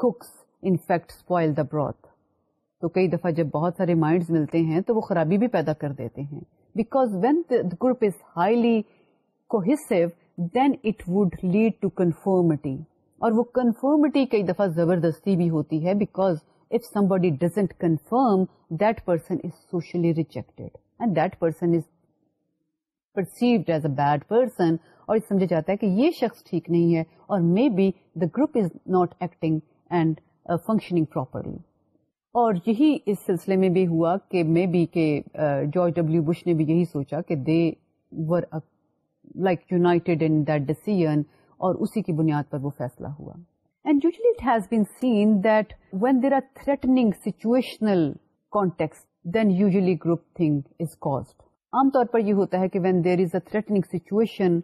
کوکس انفیکٹ بروتھ تو کئی دفعہ جب بہت سارے مائنڈس ملتے ہیں تو وہ خرابی بھی پیدا کر دیتے ہیں because when group is highly then it would lead to conformity اور وہ کنفرمٹی کئی دفعہ زبردستی بھی ہوتی ہے because if somebody doesn't conform that person is socially rejected and that person is perceived as a bad person اور یہ شخص ٹھیک نہیں ہے اور may be the group is not acting and functioning properly اور یہی اس سلسلے میں بھی ہوا کہ مے بی کے ڈبلو بش نے بھی یہی سوچا کہ they were like in that decision اور اسی کی بنیاد پر وہ فیصلہ ہوا and seen been seen there there are threatening situational then usually group thing is caused. عام طور پر یہ ہوتا ہے کہ when there is a threatening situation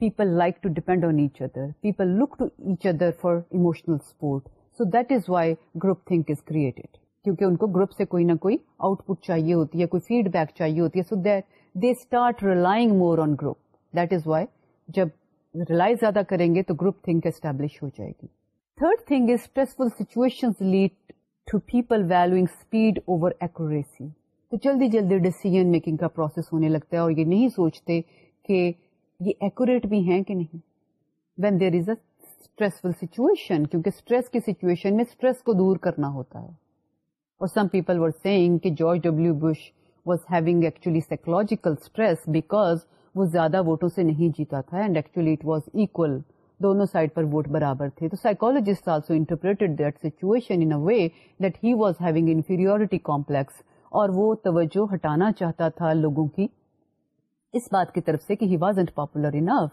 people like to depend on each other people look to each other for emotional support so that is why group think is created کیونکہ ان کو گروپ سے کوئی نہ کوئی آؤٹ پٹ چاہیے ہوتی ہے کوئی فیڈ بیک چاہیے ہوتی ہے so that they start relying more on group that is why جب ریلائی زیادہ کریں گے تو گروپ تھنک اسٹیبلش ہو جائے گی third thing is stressful situation lead to people valuing speed over accuracy تو جلدی جلدی ڈسیزن میکنگ کا پروسیس ہونے لگتا ہے اور یہ نہیں سوچتے کہ یہ ایکوریٹ بھی ہیں کہ نہیں when there is a stressful situation کیونکہ اسٹریس کی سچویشن میں اسٹریس کو دور کرنا ہوتا ہے اور سم پیپل ور سیئنگ کہ George W Bush was having actually psychological stress because وہ زیادہ ووٹوں سے نہیں جیتا تھا and actually it was equal دونوں سائڈ پر ووٹ برابر تھے تو psychologist also interpreted that situation in a way that he was having inferiority complex اور وہ توجہ ہٹانا چاہتا تھا لوگوں کی اس بات کی طرف سے کہ ہی واز اینٹ پاپولر انف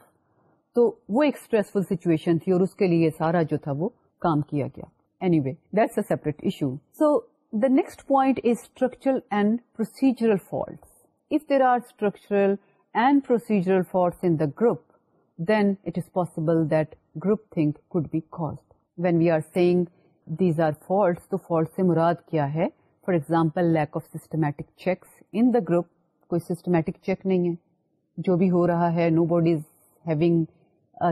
تو وہ ایک اسٹریسفل سچویشن تھی اور اس کے لیے سارا جو تھا وہ کام کیا گیا anyway that's a separate issue so the next point is structural and procedural fault if there are structural and procedural faults in group then it is possible that group think could be caused when we are seeing these are faults تو fault سے مراد کیا ہے for example lack of systematic checks in the group کوئی systematic check نہیں ہے جو بھی ہو رہا ہے نو having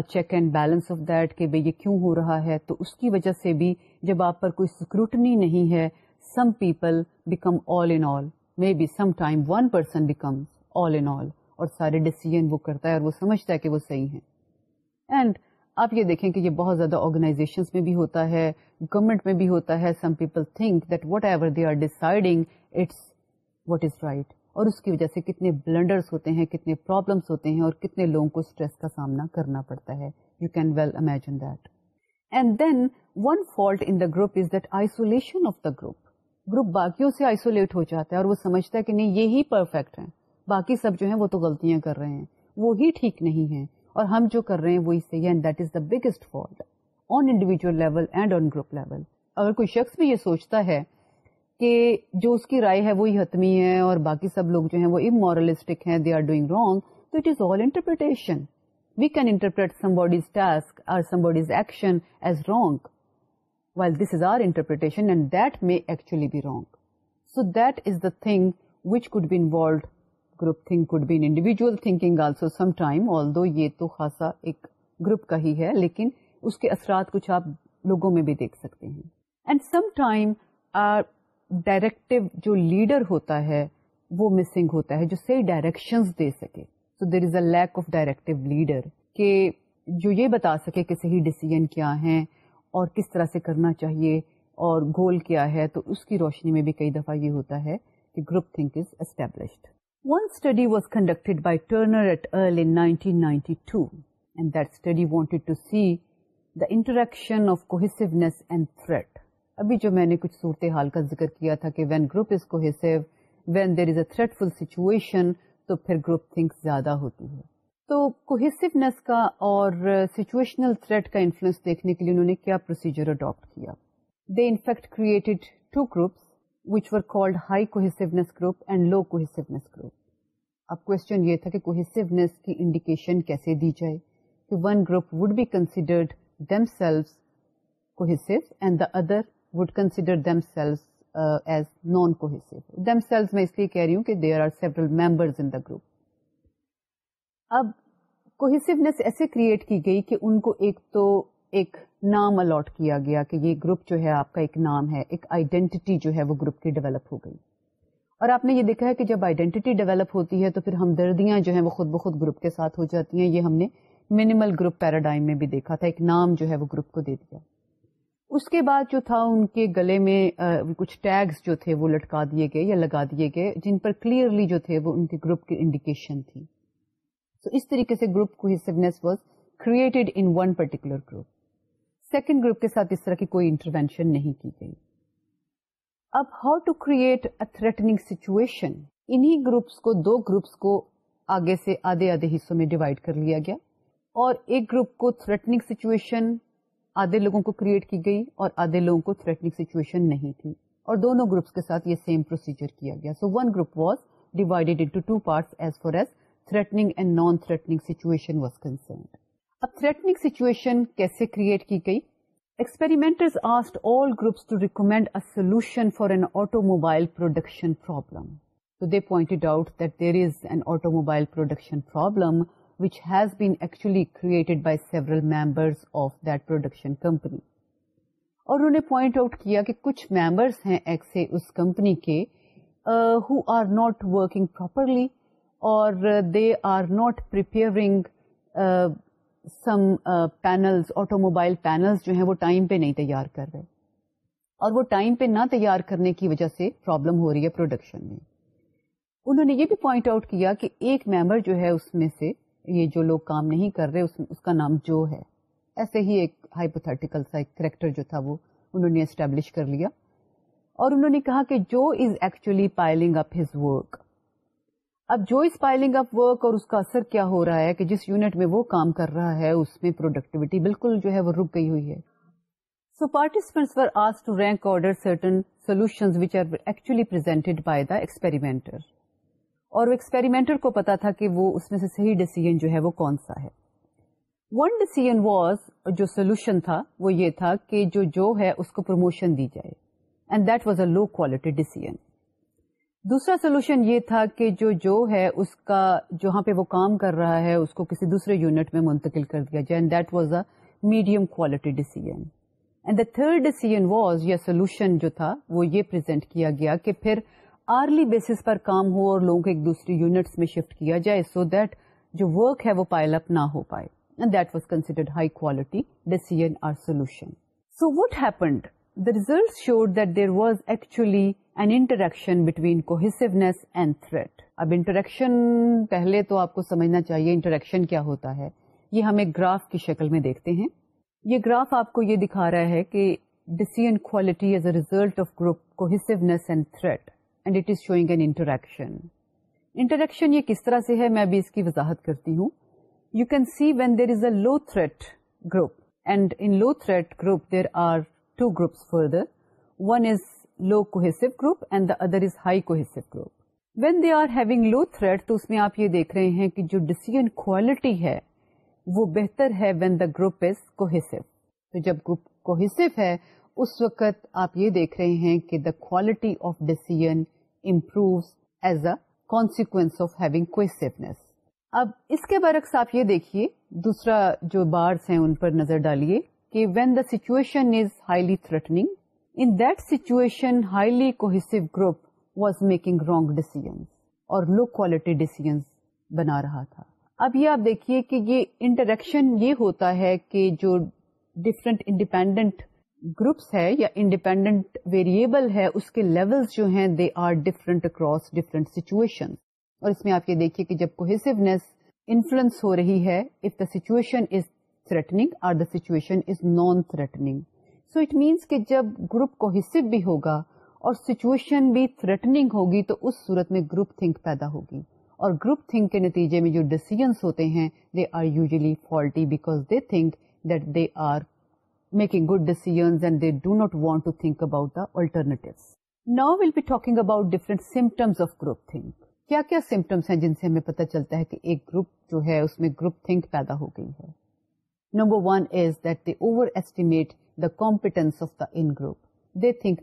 check and balance of that کہ یہ کیوں ہو رہا ہے تو اس کی وجہ سے بھی جب آپ پر کوئی سکروٹنی نہیں ہے some people become all in all may be some time one person become all in all اور سارے ڈسیزن وہ کرتا ہے اور وہ سمجھتا ہے کہ وہ صحیح ہے آپ یہ دیکھیں کہ یہ بہت زیادہ آرگنائزیشن میں بھی ہوتا ہے گورمنٹ میں بھی ہوتا ہے some people think that whatever they are deciding it's is right اور اس کی وجہ سے کتنے بلنڈرس ہوتے ہیں کتنے پرابلمس ہوتے ہیں اور کتنے لوگوں کو اسٹریس کا سامنا کرنا پڑتا ہے you can well imagine that and then one fault in the group is that isolation of the group group باقیوں سے آئسولیٹ ہو جاتا ہے اور وہ سمجھتا ہے کہ نہیں یہی پرفیکٹ ہیں باقی سب جو ہیں وہ تو غلطیاں کر رہے ہیں وہ ہی ٹھیک نہیں ہیں اور ہم جو کر رہے ہیں وہی صحیح ہے that is the biggest fault on individual level and on group level اگر کوئی شخص بھی یہ سوچتا ہے کہ جو اس کی رائے ہے وہی حتمی ہے اور باقی سب لوگ جو ہیں وہ امورلسٹک ہیں دے آر ڈوئنگ رانگ تو it is all interpretation we can interpret somebody's task or somebody's action as wrong well this is our interpretation and that may actually be wrong so that is the thing which could be involved group think could be individual thinking also some time all دو یہ تو خاصا ایک group کا ہی ہے لیکن اس کے اثرات کچھ آپ لوگوں میں بھی دیکھ سکتے ہیں اینڈ سم ٹائم ڈائریکٹو جو لیڈر ہوتا ہے وہ مسنگ ہوتا ہے جو صحیح ڈائریکشن دے سکے so there is a lack of directive leader کہ جو یہ بتا سکے کہ صحیح ڈسیزن کیا ہے اور کس طرح سے کرنا چاہیے اور گول کیا ہے تو اس کی روشنی میں بھی کئی دفعہ یہ ہوتا ہے کہ group think is established one study was conduct by Turner to see the interaction of cohesiveness threat ابھی جو میں نے کچھ صورت حال کا ذکر کیا تھا کہ when group is cohesive when there is a threat full situation تو پھر گروپ تھنکس زیادہ ہوتی ہے تو کوہیسیونیس کا اور سچویشنل تھریٹ کا انفلوئنس دیکھنے کے لیے انہوں نے کیا پروسیجر اڈاپٹ کیا they in fact create two groups indication کیسے other would consider as non کو اس لیے کہہ رہی ہوں کہ there are several members Anup اب کو ایسے کریئٹ کی گئی کہ ان کو ایک تو ایک نام الاٹ کیا گیا کہ یہ گروپ جو ہے آپ کا ایک نام ہے ایک آئیڈینٹی جو ہے وہ گروپ کی ڈیولپ ہو گئی اور آپ نے یہ دیکھا ہے کہ جب آئیڈینٹی ڈیولپ ہوتی ہے تو پھر ہمدردیاں جو ہیں وہ خود بخود گروپ کے ساتھ ہو جاتی ہیں یہ ہم نے منیمل گروپ پیراڈائم میں بھی دیکھا تھا ایک نام جو ہے وہ گروپ کو دے دیا اس کے بعد جو تھا ان کے گلے میں کچھ ٹیگس جو تھے وہ لٹکا دیے گئے یا لگا دیے گئے جن پر کلیئرلی جو تھے وہ ان کے گروپ کی انڈیکیشن تھی so اس طریقے سے گروپ کو was created in one particular group second group کے ساتھ اس طرح کی کوئی انٹروینشن نہیں کی گئی اب how to create a threatening situation groups کو دو گروپس کو آگے سے آدھے آدھے حصوں میں ڈیوائڈ کر لیا گیا اور ایک گروپ کو تھریٹنگ سچویشن آدھے لوگوں کو کریٹ کی گئی اور آدھے لوگوں کو تھریٹنگ سچویشن نہیں تھی اور دونوں گروپس کے ساتھ یہ سیم پروسیجر کیا گیا so one group was divided into two parts as far as threatening and non threatening situation was concerned اب تھریٹنگ سیچویشن کیسے کریئٹ کی گئی ایکسپیریمنٹ آس all groups recommend solution for an automobile production problem point out that there is an automobile production problem which has been created by several member of production company اور کچھ members ہیں ایکسے اس کمپنی کے حر not working properly اور در not پیپئر some panels automobile panels جو ہیں وہ ٹائم پہ نہیں تیار کر رہے اور وہ ٹائم پہ نہ تیار کرنے کی وجہ سے پرابلم ہو رہی ہے پروڈکشن میں انہوں نے یہ بھی پوائنٹ آؤٹ کیا کہ ایک ممبر جو ہے اس میں سے یہ جو لوگ کام نہیں کر رہے اس کا نام جو ہے ایسے ہی ایک ہائپوتھیٹیکل ایک کریکٹر جو تھا وہ انہوں نے اسٹیبلش کر لیا اور انہوں نے کہا کہ جو is actually piling up his work اب جو اس اس پائلنگ ورک اور کا اثر کیا ہو رہا ہے کہ جس یونٹ میں وہ کام کر رہا ہے اس میں پروڈکٹیوٹی بالکل جو ہے وہ رک گئی ہوئی ہے سو پارٹیسپینٹس آس to rank order certain solution or actually اور وہ ایکسپیریمنٹر کو پتا تھا کہ وہ اس میں سے صحیح ڈیسیجن جو ہے وہ کون سا ہے ون ڈیسیجن واز جو سولوشن تھا وہ یہ تھا کہ جو جو ہے اس کو پروموشن دی جائے and that was a low quality decision دوسرا سولوشن یہ تھا کہ جو جو ہے اس کا جہاں پہ وہ کام کر رہا ہے اس کو کسی دوسرے یونٹ میں منتقل کر دیا جائے that was a medium quality decision third was یا سولوشن جو تھا وہ یہ پرزینٹ کیا گیا کہ پھر آرلی بیسس پر کام ہو اور لوگوں کو ایک دوسری یونٹس میں شفٹ کیا جائے سو so دیٹ جو ورک ہے وہ پائل اپ نہ ہو پائے and that was considered high quality decision or solution so what happened the result showed that there was actually and interaction between cohesiveness and threat اب interaction پہلے تو آپ کو سمجھنا چاہیے انٹریکشن کیا ہوتا ہے یہ ہم ایک گراف کی شکل میں دیکھتے ہیں یہ گراف آپ کو یہ دکھا رہا ہے کہ ڈسی کویکشن یہ کس طرح سے ہے میں بھی اس کی وضاحت کرتی ہوں you can see when there is a low threat group and in low threat group there are two groups further one is low cohesive group and the other is high cohesive group. When they are having low threat تو اس میں آپ یہ دیکھ رہے ہیں کہ جو ڈسیزن quality ہے وہ بہتر ہے when the group is cohesive. تو جب گروپ cohesive ہے اس وقت آپ یہ دیکھ رہے ہیں کہ the quality of decision improves as a consequence of having cohesiveness. اب اس کے برعکس آپ یہ دیکھیے دوسرا جو بارس ہیں ان پر نظر ڈالیے کہ when the situation is highly threatening highly cohesive group was making wrong decisions اور لو کوالٹی ڈیسیژ بنا رہا تھا اب یہ آپ دیکھیے کہ یہ انٹریکشن یہ ہوتا ہے کہ جو ڈفرینٹ انڈیپینڈنٹ گروپس ہے یا انڈیپینڈنٹ ویریبل ہے اس کے لیولس جو ہیں they are different across different situation اور اس میں آپ یہ دیکھیے کہ جب کوہیسونیس انفلوئنس ہو رہی ہے if the situation is threatening اور the situation is non threatening so it means کہ جب گروپ کو حصے بھی ہوگا اور سچویشن بھی تھریٹنگ ہوگی تو اس صورت میں گروپ تھنک پیدا ہوگی اور گروپ تھنک کے نتیجے میں جو ڈیسیجنس ہوتے ہیں they they they they are are usually faulty because think that making good and do not want to think about the alternative now will be talking about different symptoms of group think کیا کیا symptoms ہیں جن سے ہمیں پتہ چلتا ہے کہ ایک گروپ جو ہے اس میں گروپ تھنک پیدا ہو گئی ہے number one is that they over estimate think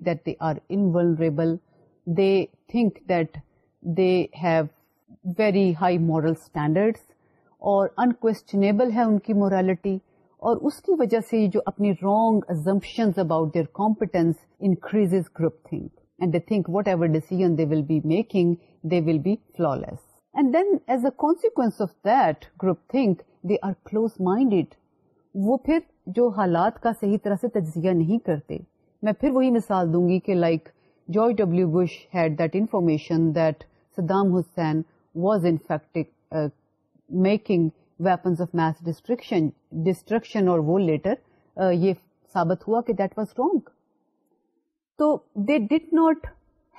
they are in very high moral standard اور انکویسچنے group think whatever decisions they will be making and then as a consequence of drop think they are close minded وو پھر جو حالات کا صحیح طرح سے تجزیہ نہیں کرتے میں پھر وہی مثال دوں گی کہ like George W Bush had that information that Saddam Hussein was in fact making weapons of mass destruction destruction اور وہ لیٹر uh, یہ ثابت ہوا کہ دیٹ واز رونگ تو they did not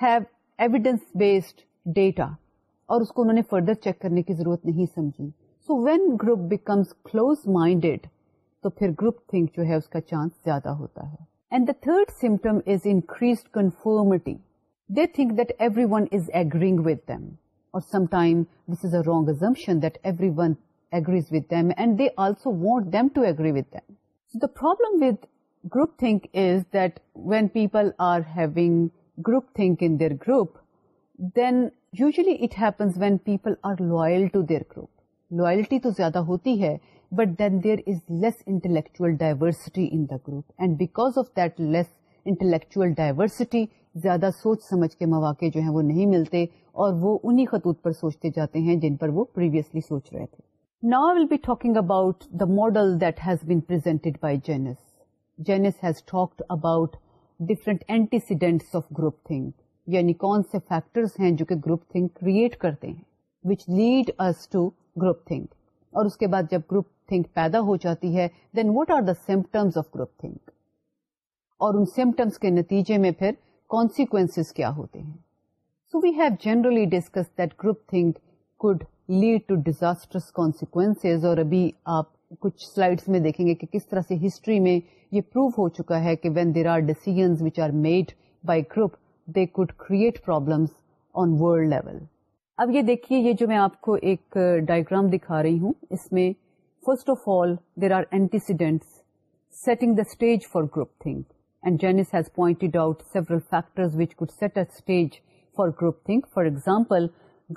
have evidence based data اور اس کو انہوں نے فردر چیک کرنے کی ضرورت نہیں سمجھی so when group becomes close minded تو پھر گروپ تھنک جو ہے اس کا چانس زیادہ ہوتا ہے and the third symptom is increase conformity they think that everyone is agreeing with them اور some time this is a wrong assumption that everyone agrees with them and they also want them to agree with them so the problem with group think is that when people are having group think in their group then usually it happens when people are loyal to their group loyalty تو زیادہ ہوتی ہے but then is less intellectual diversity in the group and because of this intellectual زیادہ سوچ سمجھ کے مواقع جو ہیں وہ نہیں ملتے اور وہ انہی خطوط پر سوچتے جاتے ہیں جن پر وہ پریویسلی سوچ رہے تھے نا will be talking about the model that has بینٹیڈ by Janis Janis has talked about different antecedents of group think یعنی کون سے فیکٹرز ہیں جو کہ گروپ تھنک کریٹ کرتے ہیں which lead us to group think اور اس کے بعد جب گروپ پیدا ہو جاتی ہے then what are the of group think اور ان کے نتیجے میں پھر کیا ہوتے ہیں اور ابھی آپ کچھ میں دیکھیں گے کہ کس طرح سے ہسٹری میں یہ پروو ہو چکا ہے کہ when there are decisions which are made by group they could create level اب یہ دیکھیے یہ جو میں آپ کو ایک ڈائگرام uh, دکھا رہی ہوں اس میں first of all there are pointed out setting the stage for group think stage group think for example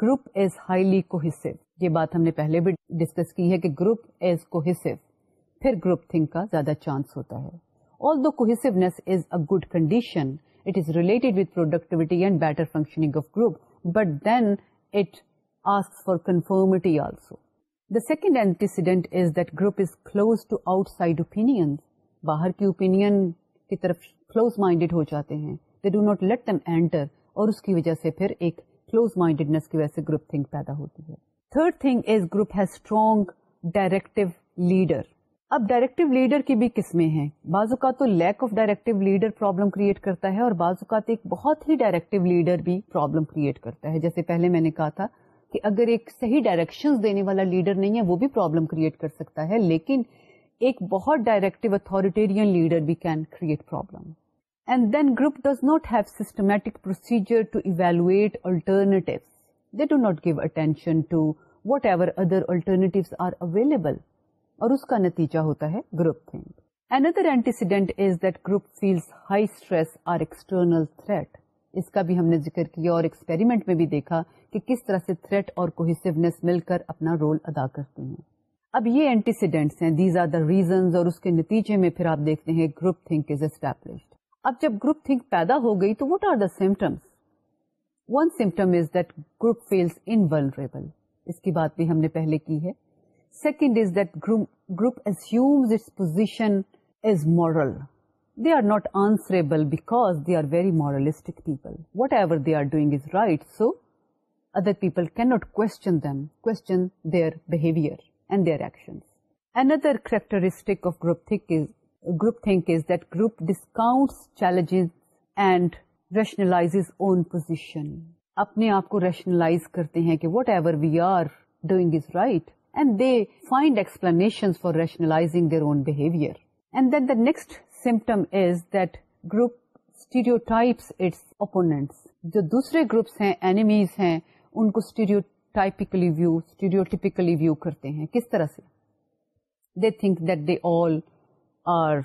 group is highly cohesive. یہ بات ہم نے پہلے بھی ڈسکس کی ہے کہ گروپ از کوہیسو پھر گروپ تھنک کا زیادہ چانس ہوتا ہے آل دا is a good condition it is related with productivity and better functioning of group but then it ask for conformity also second antecedent is that group is close to outside باہر کی open کی طرف minded ہو جاتے ہیں third thing is group has strong directive leader اب directive leader کی بھی قسمیں ہیں بعض اوقات تو lack of directive leader problem create کرتا ہے اور بعض اوقات ایک بہت ہی ڈائریکٹو لیڈر بھی پرابلم کریٹ کرتا ہے جیسے پہلے میں نے کہا تھا کہ اگر ایک صحیح ڈائریکشن دینے والا لیڈر نہیں ہے وہ بھی پرابلم کریٹ کر سکتا ہے لیکن ایک بہت ڈائریکٹو اتارٹیرین لیڈر بھی can create problem and then group does not have systematic procedure to evaluate alternative they do not give attention to whatever other alternatives are available اور اس کا نتیجہ ہوتا ہے group think Another antecedent is that group feels high stress or external threat. اس کا بھی ہم نے ذکر کیا اور ایکسپیریمنٹ میں بھی دیکھا کہ کس طرح سے تھریٹ اور کوہیسونیس مل کر اپنا رول ادا کرتے ہیں اب یہ اینٹیسیڈینٹس ہیں دیز آر دا ریزنز اور اس کے نتیجے میں پھر آپ دیکھتے ہیں گروپ تھنک از اب جب گروپ تھنک پیدا ہو گئی تو what are the symptoms one symptom is that group اس کی بات بھی ہم نے پہلے کی ہے second is that group group position is moral they are not answerable because they are very moralistic people whatever they are doing is right so other people cannot question them, question behaviour and their action actions. Another characteristic of groupthink is, group is that group discounts challenges and rationalizes own position. اپنے آپ کو rationalise کرتے ہیں کہ whatever we are doing is right and they find explanation for rationalising their own behaviour and then the next symptom is that group steps its opponents جو دوسرے groups ہیں enemies ہیں ان کو اسٹیریوٹائپکلی اسٹیریوٹیپکلی ویو کرتے ہیں کس طرح سے they think that they all are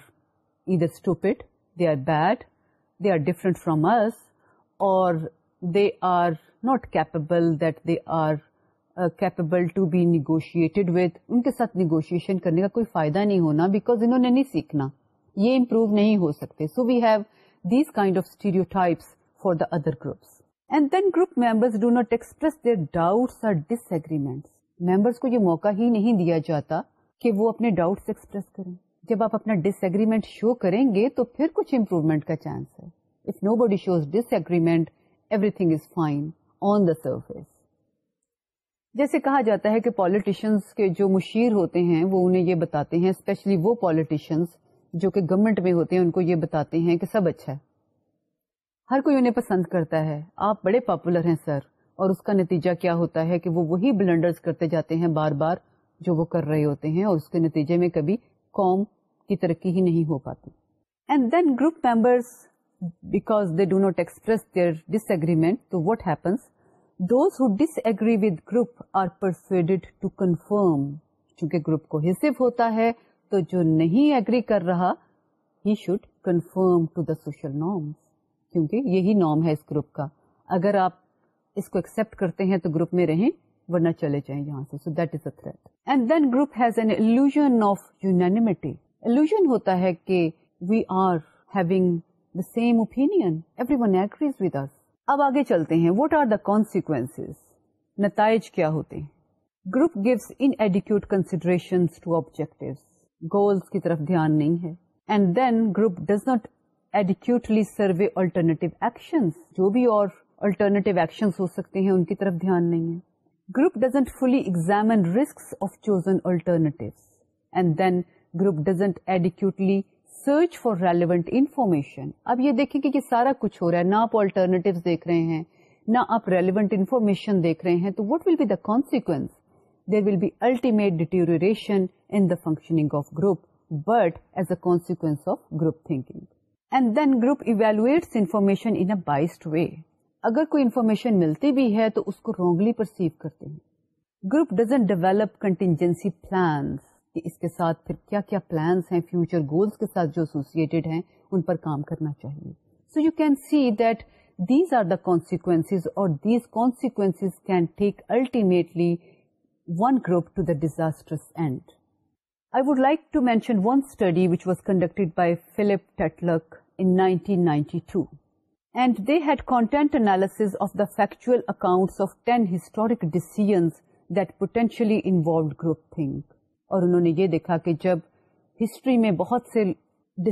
ادھر stupid they are bad they are different from ارس اور they are not capable that they are capable to be negotiated with ان کے ساتھ نیگوشیشن کرنے کا کوئی فائدہ نہیں ہونا بیکاز انہوں نے نہیں سیکھنا یہ امپروو نہیں ہو سکتے so we have these kind of stereotypes for the other groups and then group members do not express their detriment members کو یہ موقع ہی نہیں دیا جاتا کہ وہ اپنے ڈاؤٹ ایکسپریس کریں جب آپ اپنا ڈس ایگریمنٹ شو کریں گے تو پھر کچھ امپروومنٹ کا چانس ہے if nobody shows disagreement everything is fine on the surface جیسے کہا جاتا ہے کہ پالیٹیشینس کے جو مشیر ہوتے ہیں وہ انہیں یہ بتاتے ہیں اسپیشلی وہ پالیٹیشینس جو کہ گورمنٹ میں ہوتے ہیں ان کو یہ بتاتے ہیں کہ سب اچھا ہے ہر کوئی انہیں پسند کرتا ہے آپ بڑے پاپولر ہیں سر اور اس کا نتیجہ کیا ہوتا ہے کہ وہ وہی بلنڈرز کرتے جاتے ہیں بار بار جو وہ کر رہے ہوتے ہیں اور اس کے نتیجے میں کبھی قوم کی ترقی ہی نہیں ہو پاتی and then group members because they do not express their ڈس تو what happens those who disagree with group are persuaded to conform چونکہ گروپ کو حصف ہوتا ہے تو جو نہیں اگری کر رہا ہی should conform to the social norms کیونکہ یہی نام ہے اس گروپ کا اگر آپ اس کو ایکسپٹ کرتے ہیں تو گروپ میں رہیں ورنہ چلے جائیں یہاں سے so that is a threat and then group has an illusion of unanimity illusion ہوتا ہے کہ we are having the same opinion everyone agrees with us اب آگے چلتے ہیں واٹ آر دا کانسیکوینس نتائج کیا ہوتے ہیں group gives inadequate consideration to objective goals کی طرف دھیان نہیں ہے and then group does not adequately survey alternative action جو بھی اور آلٹرنیٹو ایکشن ہو سکتے ہیں ان کی طرف دھیان نہیں ہے group doesn't fully examine risk of chosen and then group doesn't adequately search for relevant information اب یہ دیکھیں کہ یہ سارا کچھ ہو رہا ہے نہ آپ آلٹرنیٹیو دیکھ رہے ہیں نہ آپ ریلیونٹ انفارمیشن دیکھ رہے ہیں تو what will be the consequence there will be ultimate deterioration in the functioning of group but as a consequence of group thinking and then group evaluates information in biased way اگر کوئی information ملتی بھی ہے تو اس کو Rongli perceive کرتے ہیں group doesn't develop contingency plans اس کے ساتھ پھر کیا کیا پلانس ہیں فیوچر گولس کے ساتھ جو ایسوسٹیڈ ہیں ان پر کام کرنا چاہیے so you can see that these are the consequence اور these consequence can take ultimately one group to the disastrous and I would like to mention one study which was conducted by Philip ٹیٹلکینڈ they had content analysis of the factual account of ten historic decisions potentially and group think اور انہوں نے یہ دیکھا کہ جب history میں بہت سے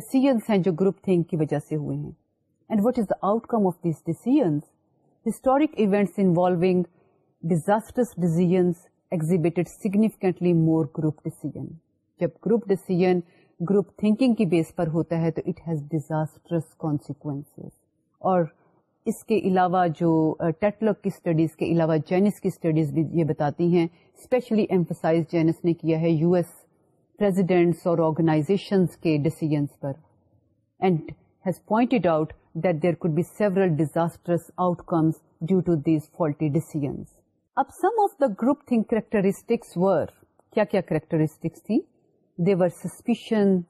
ڈسیزنس ہیں جو گروپ تھنک کی وجہ سے ہوئے ہیں and what is the outcome of these decisions historic events involving disastrous decisions exhibited significantly more group disease جب گروپ ڈسیزن گروپ تھنکنگ کی بیس پر ہوتا ہے تو اٹ ہیز ڈیزاسٹرس کانسیکوینس اور اس کے علاوہ جو ٹیٹلک uh, کی اسٹڈیز کے علاوہ جینس کی اسٹڈیز بھی یہ بتاتی ہیں اسپیشلی ایمفسائز جینس نے کیا ہے یو ایس اور آرگنائزیشنس کے ڈیسیجنس پر and has pointed out that there could be several disastrous outcomes due to these faulty decisions اب some of the group think characteristics were کیا کیا characteristics تھیں جو کہ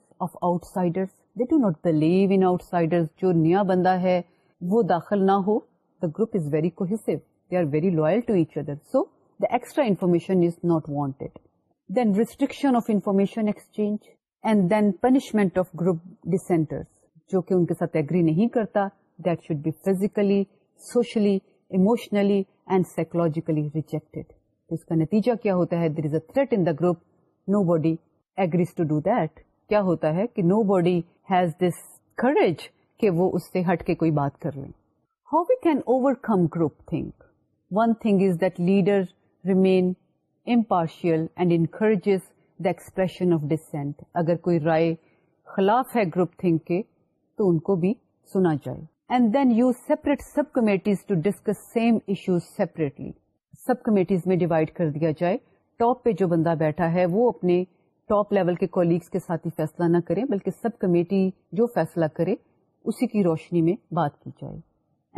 ان کے ساتھ ایگری نہیں کرتا should be physically socially emotionally and psychologically reject اس کا نتیجہ کیا ہوتا ہے there is a threat in group nobody agrees to do that کیا ہوتا ہے کہ nobody has this courage کہ وہ اس سے ہٹ کے کوئی بات کر لیں how we can overcome group think one thing is that leader remain impartial and encourages the expression of dissent اگر کوئی رائے خلاف ہے گروپ تھنک کے تو ان کو بھی سنا جائے and then you separate subcommittees to discuss same issues separately subcommittees میں ڈیوائڈ کر دیا جائے ٹاپ پہ جو بندہ بیٹھا ہے وہ اپنے ٹاپ لیول کے کولیگس کے ساتھ ہی فیصلہ نہ کریں بلکہ سب کمیٹی جو فیصلہ کرے اسی کی روشنی میں بات کی جائے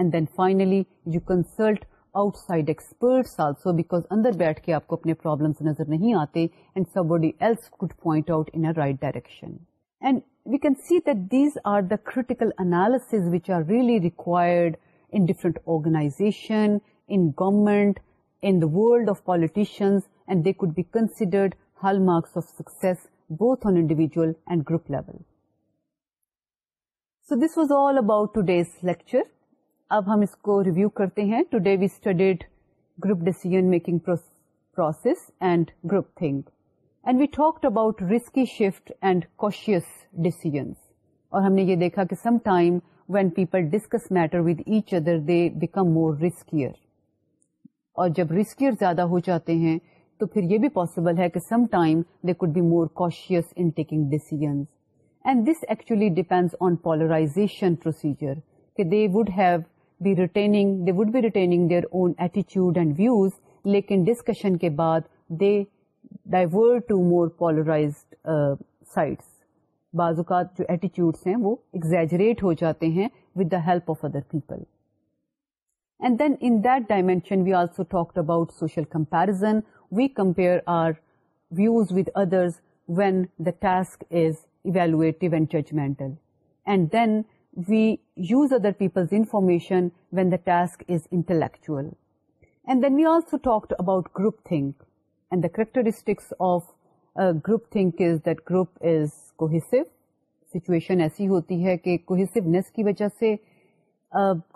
and then finally you consult outside experts also because اندر بیٹھ کے آپ کو اپنے پرابلمس نظر نہیں آتے and somebody else could point out in right direction and we can see that these are the critical analysis which are really required in different organization in government in the world of politicians and they could be considered hallmarks of success both on individual group level so this was about today's lecture اب ہم اس کو review کرتے ہیں today we studied group decision making process and group think we talk about risky shift and cautious decisions اور ہم نے یہ دیکھا کہ some time when people discuss matter with each other they become more riskier اور جب رسکیئر زیادہ ہو جاتے ہیں تو پھر یہ بھی پاسبل ہے کہ some time they could be more cautious in taking decision and this actually depend on procedure کہ they would have be they would be returning their own ایٹیچیوڈ اینڈ ویوز لیکن ڈسکشن کے بعد دے ٹو مور سائٹس بعض اوقات جو attitudes ہیں وہ ایگزیجریٹ ہو جاتے ہیں with the help of other people and then in that dimension we also talk about social comparison we compare our views with others when the task is evaluate and judgemental and then we use other people's information when the task is intellectual and then we also talk about group think and the characteristics of group think is that group is cohesive situation ایسی ہوتی ہے کہ cohesiveness کی وجہ سے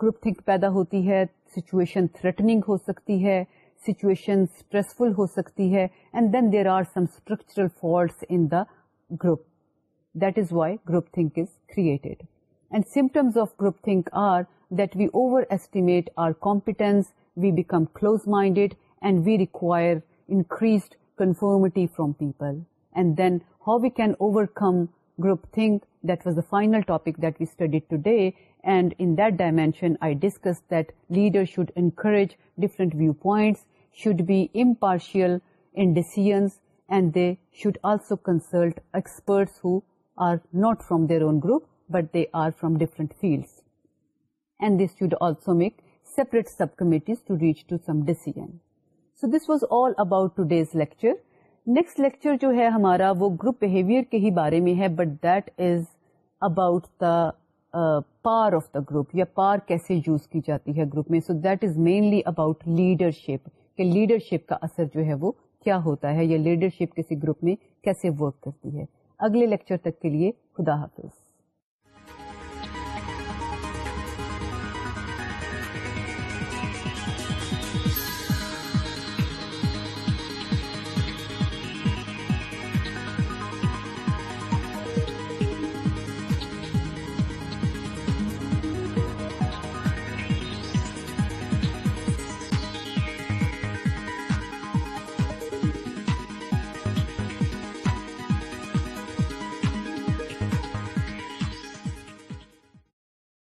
groupthink پیدا ہوتی ہے سچویشن تھریٹنگ ہو سکتی ہے سچویشن اسٹریسفل ہو سکتی ہے and then there are some structural faults in the group that is why group think is created and symptoms of group think are that we overestimate our competence we become close minded and we require increased conformity from people and then how we can overcome group think that was the final topic that we study today and in that dimension I discuss that leader should encourage different viewpoints should be impartial decision and they should also consult experts who are not from their own group but they are from different fields and this should also make separate subcommittees to reach to some decision so this was all about today's lecture next lecture جو ہے ہمارا وہ group behaviour کے ہی بارے میں ہے but that is about the پار آف دا گروپ یا پار کیسے یوز کی جاتی ہے گروپ میں so that is mainly about leader شپ کہ لیڈرشپ کا اثر جو ہے وہ کیا ہوتا ہے یا لیڈرشپ کسی گروپ میں کیسے ورک کرتی ہے اگلے لیکچر تک کے لیے خدا حافظ